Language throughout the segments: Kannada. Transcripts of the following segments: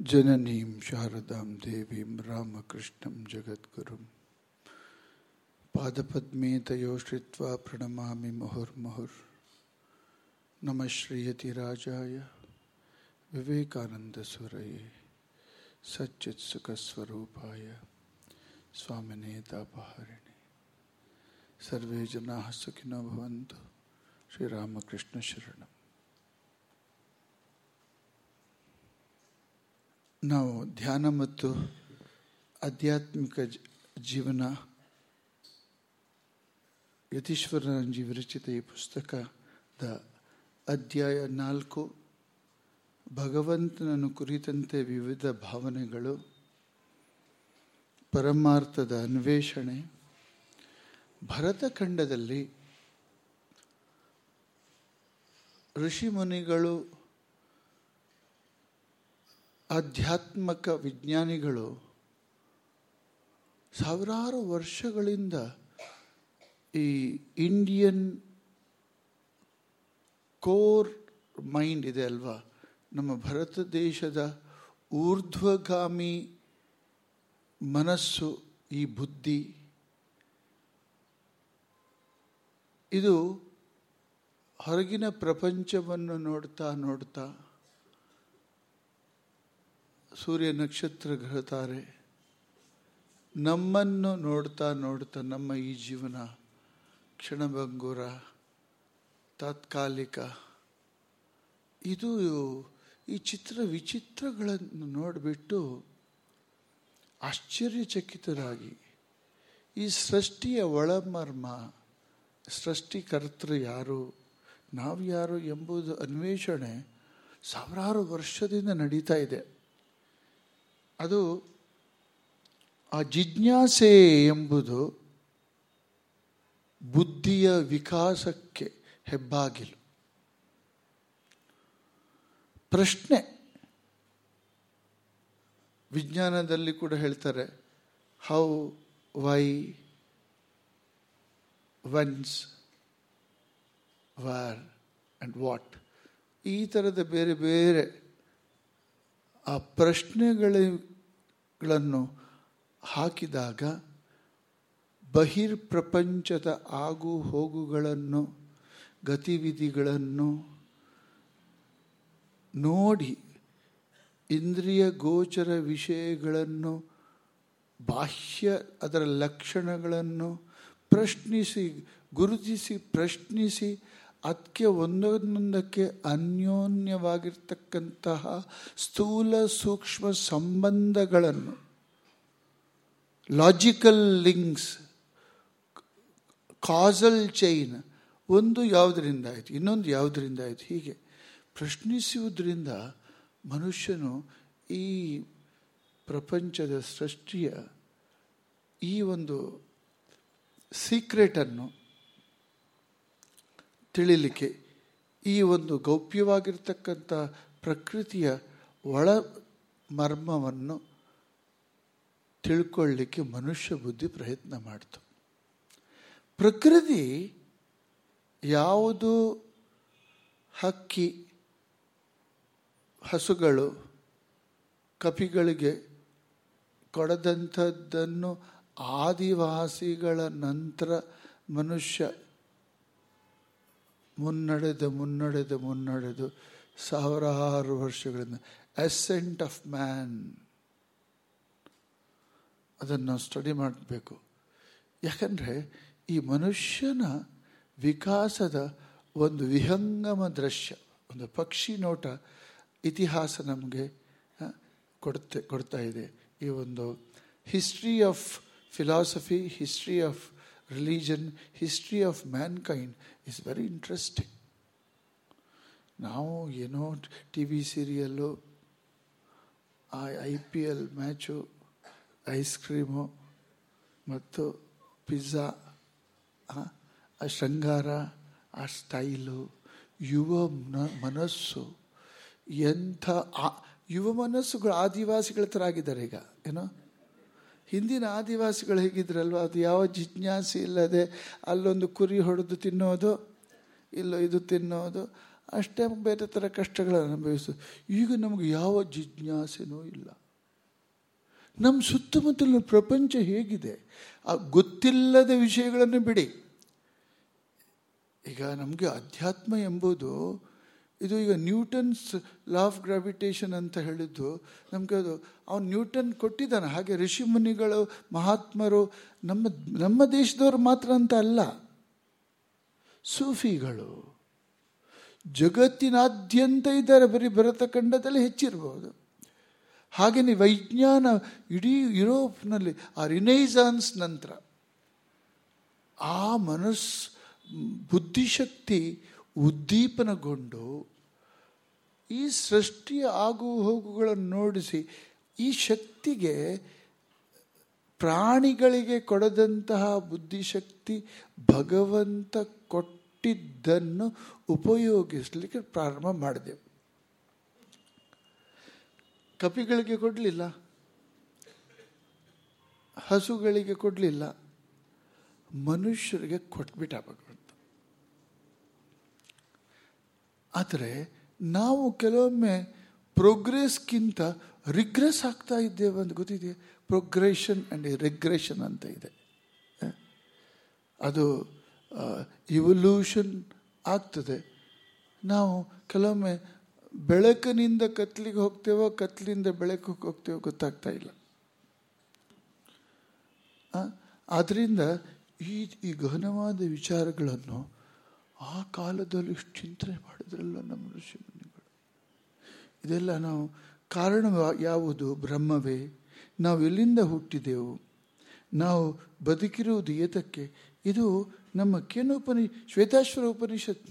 जननीं शारदां देवीं रामकृष्णं जगद्गुरुं। पादपद्मे तयो श्रित्वा प्रणमामि मुहुर्मुहुर्। नमः श्रीयतिराजाय। विवेकानन्दस्वरये सच्चित्सुखस्वरूपाय। स्वामिनेतापहारिणे। सर्वे जनाः सुखिनो भवन्तु। श्रीरामकृष्णशरणम्। ನಾವು ಧ್ಯಾನ ಮತ್ತು ಆಧ್ಯಾತ್ಮಿಕ ಜೀವನ ಯತೀಶ್ವರರಂಜಿ ವಿರಚಿತ ಈ ಪುಸ್ತಕದ ಅಧ್ಯಾಯ ನಾಲ್ಕು, ಭಗವಂತನನ್ನು ಕುರಿತಂತೆ ವಿವಿಧ ಭಾವನೆಗಳು, ಪರಮಾರ್ಥದ ಅನ್ವೇಷಣೆ ಭರತಖಂಡದಲ್ಲಿ ಋಷಿಮುನಿಗಳು ಆಧ್ಯಾತ್ಮಕ ವಿಜ್ಞಾನಿಗಳು ಸಾವಿರಾರು ವರ್ಷಗಳಿಂದ ಈ ಇಂಡಿಯನ್ ಕೋರ್ ಮೈಂಡ್ ಇದೆ ಅಲ್ವಾ? ನಮ್ಮ ಭಾರತ ದೇಶದ ಊರ್ಧ್ವಗಾಮಿ ಮನಸ್ಸು ಈ ಬುದ್ಧಿ. ಇದು ಹೊರಗಿನ ಪ್ರಪಂಚವನ್ನು ನೋಡ್ತಾ ನೋಡ್ತಾ ಸೂರ್ಯ ನಕ್ಷತ್ರ ಗ್ರಹ ತಾರೆ ನಮ್ಮನ್ನು ನೋಡ್ತಾ ನೋಡ್ತಾ ನಮ್ಮ ಈ ಜೀವನ ಕ್ಷಣಭಂಗುರ, ತಾತ್ಕಾಲಿಕ. ಇದು ಈ ಚಿತ್ರ ವಿಚಿತ್ರಗಳನ್ನು ನೋಡಿಬಿಟ್ಟು ಆಶ್ಚರ್ಯಚಕಿತರಾಗಿ ಈ ಸೃಷ್ಟಿಯ ಒಳಮರ್ಮ, ಸೃಷ್ಟಿಕರ್ತೃ ಯಾರು ನಾವು ಯಾರು ಎಂಬುದು ಅನ್ವೇಷಣೆ ಸಾವಿರಾರು ವರ್ಷದಿಂದ ನಡೀತಾ ಇದೆ. ಅದು ಆ ಜಿಜ್ಞಾಸೆ ಎಂಬುದು ಬುದ್ಧಿಯ ವಿಕಾಸಕ್ಕೆ ಹೆಬ್ಬಾಗಿಲು. ಪ್ರಶ್ನೆ. ವಿಜ್ಞಾನದಲ್ಲಿ ಕೂಡ ಹೇಳ್ತಾರೆ how why whence where and what ಈ ಥರದ ಬೇರೆ ಬೇರೆ ಆ ಪ್ರಶ್ನೆಗಳನ್ನು ಹಾಕಿದಾಗ ಬಹಿರ್ಪ್ರಪಂಚದ ಆಗು ಹೋಗುಗಳನ್ನು, ಗತಿವಿಧಿಗಳನ್ನು ನೋಡಿ ಇಂದ್ರಿಯ ಗೋಚರ ವಿಷಯಗಳನ್ನು, ಬಾಹ್ಯ ಅದರ ಲಕ್ಷಣಗಳನ್ನು ಪ್ರಶ್ನಿಸಿ, ಗುರುತಿಸಿ ಪ್ರಶ್ನಿಸಿ ಅದಕ್ಕೆ ಒಂದೊಂದಕ್ಕೆ ಅನ್ಯೋನ್ಯವಾಗಿರ್ತಕ್ಕಂತಹ ಸ್ಥೂಲ ಸೂಕ್ಷ್ಮ ಸಂಬಂಧಗಳನ್ನು ಲಾಜಿಕಲ್ ಲಿಂಕ್ಸ್ ಕಾಸಲ್ ಚೈನ್ ಒಂದು ಯಾವುದರಿಂದ ಆಯಿತು, ಇನ್ನೊಂದು ಯಾವುದರಿಂದ ಆಯಿತು, ಹೀಗೆ ಪ್ರಶ್ನಿಸುವುದರಿಂದ ಮನುಷ್ಯನು ಈ ಪ್ರಪಂಚದ ಸೃಷ್ಟಿಯ ಈ ಒಂದು ಸೀಕ್ರೆಟನ್ನು ತಿಳಿಲಿಕ್ಕೆ ಈ ಒಂದು ಗೌಪ್ಯವಾಗಿರ್ತಕ್ಕಂಥ ಪ್ರಕೃತಿಯ ಒಳ ಮರ್ಮವನ್ನು ತಿಳ್ಕೊಳ್ಳಿಕ್ಕೆ ಮನುಷ್ಯ ಬುದ್ಧಿ ಪ್ರಯತ್ನ ಮಾಡ್ತು. ಪ್ರಕೃತಿ ಯಾವುದು? ಹಕ್ಕಿ, ಹಸುಗಳು, ಕಪಿಗಳಿಗೆ ಕೊಡದಂಥದ್ದನ್ನು ಆದಿವಾಸಿಗಳ ನಂತರ ಮನುಷ್ಯ ಮುನ್ನಡೆದು ಮುನ್ನಡೆದು ಮುನ್ನಡೆದು ಸಾವಿರಾರು ವರ್ಷಗಳಿಂದ. ಎಸೆಂಟ್ ಆಫ್ ಮ್ಯಾನ್ ಅದನ್ನು ನಾವು ಸ್ಟಡಿ ಮಾಡಬೇಕು. ಯಾಕಂದರೆ ಈ ಮನುಷ್ಯನ ವಿಕಾಸದ ಒಂದು ವಿಹಂಗಮ ದೃಶ್ಯ, ಒಂದು ಪಕ್ಷಿ ನೋಟ ಇತಿಹಾಸ ನಮಗೆ ಕೊಡುತ್ತೆ ಕೊಡ್ತಾ ಇದೆ. ಈ ಒಂದು history of philosophy history of religion history of mankind is very interesting ನಾವು ಏನೋ ಟಿ ವಿ ಸೀರಿಯಲ್ಲು ಆ I P L match ice cream ಮತ್ತು ಪಿಜ್ಜಾ ಆ ಶೃಂಗಾರ, ಆ ಸ್ಟೈಲು ಯುವ ಮನಸ್ಸು, ಎಂಥ ಯುವ ಮನಸ್ಸುಗಳು ಆದಿವಾಸಿಗಳ ಥರ ಆಗಿದ್ದಾರೆ ಈಗ ಏನೋ ಹಿಂದಿನ ಆದಿವಾಸಿಗಳು ಹೇಗಿದ್ರಲ್ವ? ಅದು ಯಾವ ಜಿಜ್ಞಾಸೆ ಇಲ್ಲದೆ ಅಲ್ಲೊಂದು ಕುರಿ ಹೊಡೆದು ತಿನ್ನೋದು, ಇಲ್ಲೋ ಇದು ತಿನ್ನೋದು, ಅಷ್ಟೇ ಬೇರೆ ಥರ ಕಷ್ಟಗಳನ್ನು ಅನುಭವಿಸು. ಈಗ ನಮಗೆ ಯಾವ ಜಿಜ್ಞಾಸೆನೂ ಇಲ್ಲ. ನಮ್ಮ ಸುತ್ತಮುತ್ತಲಿನ ಪ್ರಪಂಚ ಹೇಗಿದೆ? ಆ ಗೊತ್ತಿಲ್ಲದ ವಿಷಯಗಳನ್ನು ಬಿಡಿ. ಈಗ ನಮಗೆ ಅಧ್ಯಾತ್ಮ ಎಂಬುದು ಇದು ಈಗ ನ್ಯೂಟನ್ಸ್ ಲಾ ಆಫ್ ಗ್ರಾವಿಟೇಷನ್ ಅಂತ ಹೇಳಿದ್ದು, ನಮಗೆ ಅದು ಅವನು ನ್ಯೂಟನ್ ಕೊಟ್ಟಿದ್ದಾನೆ, ಹಾಗೆ ಋಷಿ ಮುನಿಗಳು, ಮಹಾತ್ಮರು, ನಮ್ಮ ನಮ್ಮ ದೇಶದವರು ಮಾತ್ರ ಅಂತ ಅಲ್ಲ. ಸೂಫಿಗಳು ಜಗತ್ತಿನಾದ್ಯಂತ ಇದ್ದಾರೆ, ಬರೀ ಭರತಖಂಡದಲ್ಲಿ ಹೆಚ್ಚಿರ್ಬೋದು. ಹಾಗೆಯೇ ವೈಜ್ಞಾನ ಇಡೀ ಯುರೋಪ್ನಲ್ಲಿ, ಆ ರಿನೈಸಾನ್ಸ್ ನಂತರ ಆ ಮನಸ್, ಬುದ್ಧಿಶಕ್ತಿ ಉದ್ದೀಪನಗೊಂಡು ಈ ಸೃಷ್ಟಿಯ ಆಗು ಹೋಗುಗಳನ್ನು ನೋಡಿಸಿ ಈ ಶಕ್ತಿಗೆ ಪ್ರಾಣಿಗಳಿಗೆ ಕೊಡದಂತಹ ಬುದ್ಧಿಶಕ್ತಿ ಭಗವಂತ ಕೊಟ್ಟಿದ್ದನ್ನು ಉಪಯೋಗಿಸಲಿಕ್ಕೆ ಪ್ರಾರಂಭ ಮಾಡಿದೆವು ಕಪಿಗಳಿಗೆ ಕೊಡಲಿಲ್ಲ. ಹಸುಗಳಿಗೆ ಕೊಡಲಿಲ್ಲ. ಮನುಷ್ಯರಿಗೆ ಕೊಟ್ಬಿಟ್ಟ ಭಗವಂತ ಆದರೆ ನಾವು ಕೆಲವೊಮ್ಮೆ ಪ್ರೋಗ್ರೆಸ್ಗಿಂತ ರಿಗ್ರೆಸ್ ಆಗ್ತಾ ಇದ್ದೇವೆ ಅಂತ ಗೊತ್ತಿದೆ ಪ್ರೋಗ್ರೆಷನ್ ಆ್ಯಂಡ್ ರಿಗ್ರೆಷನ್ ಅಂತ ಇದೆ. ಅದು ಇವಲ್ಯೂಷನ್ ಆಗ್ತದೆ. ನಾವು ಕೆಲವೊಮ್ಮೆ ಬೆಳಕಿನಿಂದ ಕತ್ಲಿಗೆ ಹೋಗ್ತೇವೋ, ಕತ್ಲಿಂದ ಬೆಳಕಿಗೆ ಹೋಗ್ತೇವೋ ಗೊತ್ತಾಗ್ತಾ ಇಲ್ಲ. ಆದ್ದರಿಂದ ಈ ಈ ಗಹನವಾದ ವಿಚಾರಗಳನ್ನು ಆ ಕಾಲದಲ್ಲಿ ಇಷ್ಟು ಚಿಂತನೆ ಮಾಡಿದ್ರಲ್ಲ ನಮ್ಮ ಋಷಿಮುನಿಗಳು. ಇದೆಲ್ಲ ನಾವು ಕಾರಣ ಯಾವುದು? ಬ್ರಹ್ಮವೇ. ನಾವು ಎಲ್ಲಿಂದ ಹುಟ್ಟಿದೆವು? ನಾವು ಬದುಕಿರುವುದು ಏತಕ್ಕೆ? ಇದು ನಮ್ಮ ಕೇನೋಪನಿ ಶ್ವೇತಾಶ್ವರ ಉಪನಿಷತ್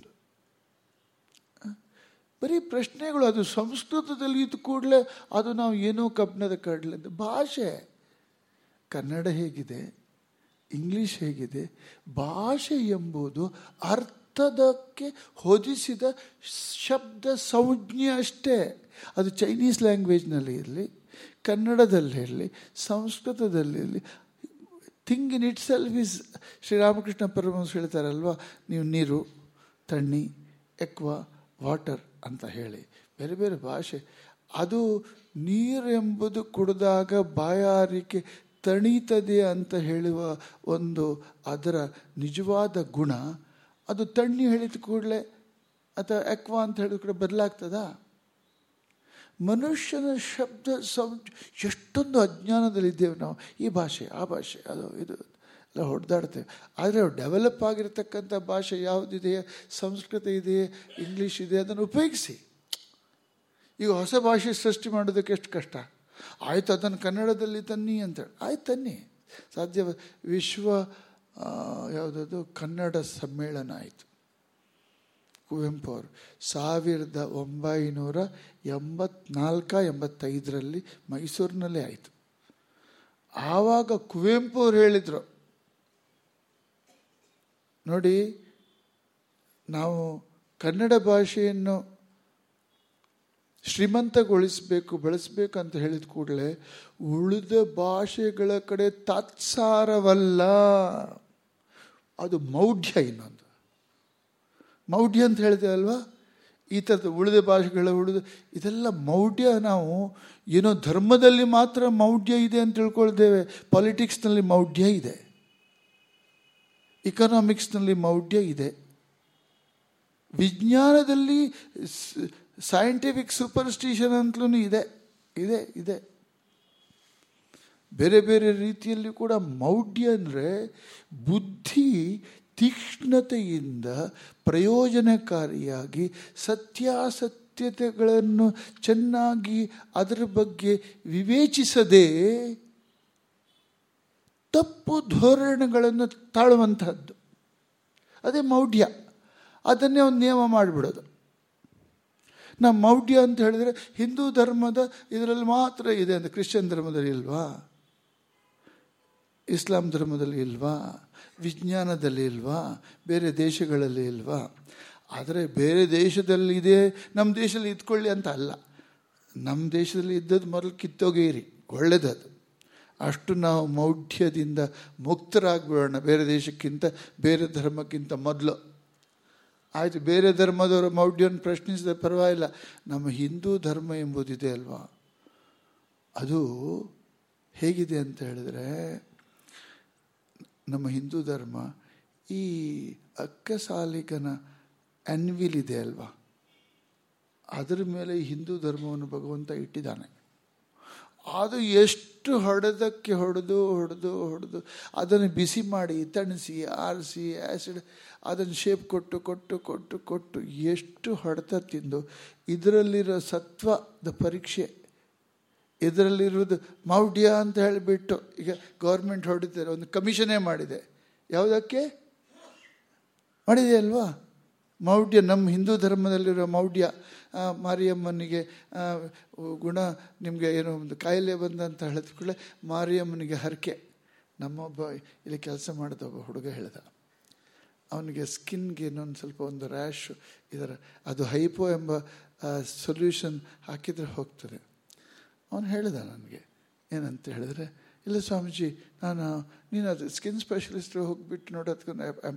ಬರೀ ಪ್ರಶ್ನೆಗಳು, ಅದು ಸಂಸ್ಕೃತದಲ್ಲಿ ಇದ್ದ ಕೂಡಲೇ ಅದು ನಾವು ಏನೋ ಕಬ್ಬಿಣದ ಕಡಲೆ ಭಾಷೆ. ಕನ್ನಡ ಹೇಗಿದೆ, ಇಂಗ್ಲೀಷ್ ಹೇಗಿದೆ, ಭಾಷೆ ಎಂಬುದು ಅರ್ಥದಕ್ಕೆ ಹೊದಿಸಿದ ಶಬ್ದ ಸಂಜ್ಞೆ ಅಷ್ಟೇ. ಅದು ಚೈನೀಸ್ ಲ್ಯಾಂಗ್ವೇಜ್ನಲ್ಲಿ ಇರಲಿ, ಕನ್ನಡದಲ್ಲಿ ಇರಲಿ, ಸಂಸ್ಕೃತದಲ್ಲಿ ಇರಲಿ. Thing in itself is Sri Ramakrishna Paramahamsa ಹೇಳ್ತಾರಲ್ವ? ನೀವು ನೀರು, ತಣ್ಣಿ, ಎಕ್ವಾ, ವಾಟರ್ ಅಂತ ಹೇಳಿ. ಬೇರೆ ಬೇರೆ ಭಾಷೆ. ಅದು ನೀರು ಎಂಬುದು ಕುಡಿದಾಗ ಬಾಯಾರಿಕೆ ತಣೀತದೆ ಅಂತ ಹೇಳುವ ಒಂದು ಅದರ ನಿಜವಾದ ಗುಣ ಅದು ತಣ್ಣಿ ಹೇಳಿದ ಕೂಡಲೇ ಅಥವಾ ಎಕ್ವಾ ಅಂತ ಹೇಳಿದ ಕೂಡ ಬದಲಾಗ್ತದಾ? ಮನುಷ್ಯನ ಶಬ್ದ ಸಂ ಎಷ್ಟೊಂದು ಅಜ್ಞಾನದಲ್ಲಿದ್ದೇವೆ ನಾವು. ಈ ಭಾಷೆ, ಆ ಭಾಷೆ, ಅದು, ಇದು, ಎಲ್ಲ ಹೊಡೆದಾಡ್ತೇವೆ. ಆದರೆ ಡೆವಲಪ್ ಆಗಿರತಕ್ಕಂಥ ಭಾಷೆ ಯಾವುದಿದೆಯೇ? ಸಂಸ್ಕೃತ ಇದೆಯೇ? ಇಂಗ್ಲೀಷ್ ಇದೆ ಅದನ್ನು ಉಪಯೋಗಿಸಿ. ಈಗ ಹೊಸ ಭಾಷೆ ಸೃಷ್ಟಿ ಮಾಡೋದಕ್ಕೆ ಎಷ್ಟು ಕಷ್ಟ? ಆಯಿತು, ಅದನ್ನು ಕನ್ನಡದಲ್ಲಿ ತನ್ನಿ ಅಂತೇಳಿ ಆಯ್ತು, ತನ್ನಿ. ಸಾಧ್ಯ, ವಿಶ್ವ ಯಾವುದದು? ಕನ್ನಡ ಸಮ್ಮೇಳನ ಆಯಿತು. ಕುವೆಂಪು ಅವರು ಸಾವಿರದ ಒಂಬೈನೂರ ಎಂಬತ್ನಾಲ್ಕ, ಎಂಬತ್ತೈದರಲ್ಲಿ ಮೈಸೂರಿನಲ್ಲೇ ಆಯಿತು. ಆವಾಗ ಕುವೆಂಪು ಅವರು ಹೇಳಿದರು, ನೋಡಿ, ನಾವು ಕನ್ನಡ ಭಾಷೆಯನ್ನು ಶ್ರೀಮಂತಗೊಳಿಸಬೇಕು ಬಳಸಬೇಕು ಅಂತ ಹೇಳಿದ ಕೂಡಲೇ ಉಳಿದ ಭಾಷೆಗಳ ಕಡೆ ತಾತ್ಸಾರವಲ್ಲ. ಅದು ಮೌಢ್ಯ ಇನ್ನೊಂದು. ಮೌಢ್ಯ ಅಂತ ಹೇಳಿದೆ ಅಲ್ವಾ? ಈ ಥರದ ಉಳಿದ ಭಾಷೆಗಳ ಉಳಿದ, ಇದೆಲ್ಲ ಮೌಢ್ಯ ನಾವು ಏನೋ ಧರ್ಮದಲ್ಲಿ ಮಾತ್ರ ಮೌಢ್ಯ ಇದೆ ಅಂತ ತಿಳ್ಕೊಳ್ತೇವೆ. ಪಾಲಿಟಿಕ್ಸ್ನಲ್ಲಿ ಮೌಢ್ಯ ಇದೆ. ಇಕನಾಮಿಕ್ಸ್ನಲ್ಲಿ ಮೌಢ್ಯ ಇದೆ. ವಿಜ್ಞಾನದಲ್ಲಿ ಸೈಂಟಿಫಿಕ್ ಸೂಪರ್ಸ್ಟಿಷನ್ ಅಂತಲೂ ಇದೆ. ಇದೆ ಇದೆ. ಬೇರೆ ಬೇರೆ ರೀತಿಯಲ್ಲಿ ಕೂಡ ಮೌಢ್ಯ ಅಂದರೆ ಬುದ್ಧಿ ತೀಕ್ಷ್ಣತೆಯಿಂದ ಪ್ರಯೋಜನಕಾರಿಯಾಗಿ ಸತ್ಯಾಸತ್ಯತೆಗಳನ್ನು ಚೆನ್ನಾಗಿ ಅದರ ಬಗ್ಗೆ ವಿವೇಚಿಸದೆ ತಪ್ಪು ಧೋರಣೆಗಳನ್ನು ತಾಳುವಂತಹದ್ದು. ಅದೇ ಮೌಢ್ಯ. ಅದನ್ನೇ ಒಂದು ನಿಯಮ ಮಾಡಿಬಿಡೋದು. ನಮ್ಮ ಮೌಢ್ಯ ಅಂತ ಹೇಳಿದರೆ ಹಿಂದೂ ಧರ್ಮದ ಇದರಲ್ಲಿ ಮಾತ್ರ ಇದೆ ಅಂತ ಕ್ರಿಶ್ಚಿಯನ್ ಧರ್ಮದಲ್ಲಿ ಇಲ್ವಾ? ಇಸ್ಲಾಂ ಧರ್ಮದಲ್ಲಿ ಇಲ್ವಾ? ವಿಜ್ಞಾನದಲ್ಲಿ ಇಲ್ವಾ? ಬೇರೆ ದೇಶಗಳಲ್ಲಿ ಇಲ್ವಾ? ಆದರೆ ಬೇರೆ ದೇಶದಲ್ಲಿ ಇದೆ, ನಮ್ಮ ದೇಶದಲ್ಲಿ ಇದ್ಕೊಳ್ಳಿ ಅಂತ ಅಲ್ಲ. ನಮ್ಮ ದೇಶದಲ್ಲಿ ಇದ್ದದ್ದು ಮೊದಲು ಕಿತ್ತೋಗೇರಿ ಒಳ್ಳೆಯದದು ಅಷ್ಟು ನಾವು ಮೌಢ್ಯದಿಂದ ಮುಕ್ತರಾಗ್ಬಿಡೋಣ ಬೇರೆ ದೇಶಕ್ಕಿಂತ, ಬೇರೆ ಧರ್ಮಕ್ಕಿಂತ ಮೊದಲು. ಆಯಿತು, ಬೇರೆ ಧರ್ಮದವರು ಮೌಢ್ಯವನ್ನು ಪ್ರಶ್ನಿಸಿದ ಪರವಾಗಿಲ್ಲ. ನಮ್ಮ ಹಿಂದೂ ಧರ್ಮ ಎಂಬುದಿದೆ ಅಲ್ವಾ? ಅದು ಹೇಗಿದೆ ಅಂತ ಹೇಳಿದ್ರೆ ನಮ್ಮ ಹಿಂದೂ ಧರ್ಮ ಈ ಅಕ್ಕಸಾಲಿಗನ ಅನ್ವಿಲ್ ಇದೆ ಅಲ್ವಾ? ಅದರ ಮೇಲೆ ಹಿಂದೂ ಧರ್ಮವನ್ನು ಭಗವಂತ ಇಟ್ಟಿದ್ದಾನೆ. ಅದು ಎಷ್ಟು ಹೊಡೆದಕ್ಕೆ ಹೊಡೆದು ಹೊಡೆದು ಹೊಡೆದು, ಅದನ್ನು ಬಿಸಿ ಮಾಡಿ, ತಣಿಸಿ, ಆರಿಸಿ ಆ್ಯಸಿಡ್ ಅದನ್ನು ಶೇಪ್ ಕೊಟ್ಟು ಕೊಟ್ಟು ಕೊಟ್ಟು ಕೊಟ್ಟು ಎಷ್ಟು ಹೊಡೆತ ತಿಂದು, ಇದರಲ್ಲಿರೋ ಸತ್ವದ ಪರೀಕ್ಷೆ ಇದರಲ್ಲಿರೋದು ಮೌಢ್ಯ ಅಂತ ಹೇಳಿಬಿಟ್ಟು ಈಗ ಗೌರ್ಮೆಂಟ್ ಹೊಡಿತಾರೆ, ಒಂದು ಕಮಿಷನೇ ಮಾಡಿದೆ. ಯಾವುದಕ್ಕೆ? ಮಾಡಿದೆಯಲ್ವಾ ಮೌಢ್ಯ, ನಮ್ಮ ಹಿಂದೂ ಧರ್ಮದಲ್ಲಿರೋ ಮೌಢ್ಯ. ಮಾರಿಯಮ್ಮನಿಗೆ ಗುಣ ನಿಮಗೆ ಏನೋ ಒಂದು ಕಾಯಿಲೆ ಬಂದ ಅಂತ ಹೇಳಿದ ಕೂಡಲೇ ಮಾರಿಯಮ್ಮನಿಗೆ ಹರಕೆ. ನಮ್ಮೊಬ್ಬ ಇಲ್ಲಿ ಕೆಲಸ ಮಾಡಿದ ಒಬ್ಬ ಹುಡುಗ ಹೇಳಿದ, ಅವನಿಗೆ ಸ್ಕಿನ್ಗೆ ಇನ್ನೊಂದು ಸ್ವಲ್ಪ ಒಂದು ರ್ಯಾಶು ಇದರ, ಅದು ಹೈಪೋ ಎಂಬ ಸೊಲ್ಯೂಷನ್ ಹಾಕಿದರೆ ಹೋಗ್ತದೆ. ಅವನು ಹೇಳಿದ ನನಗೆ. ಏನಂತ ಹೇಳಿದ್ರೆ, ಇಲ್ಲ ಸ್ವಾಮೀಜಿ, ನಾನು, ನೀನು ಅದು ಸ್ಕಿನ್ ಸ್ಪೆಷಲಿಸ್ಟ್ ಹೋಗಿಬಿಟ್ಟು ನೋಡೋದಕ್ಕೆ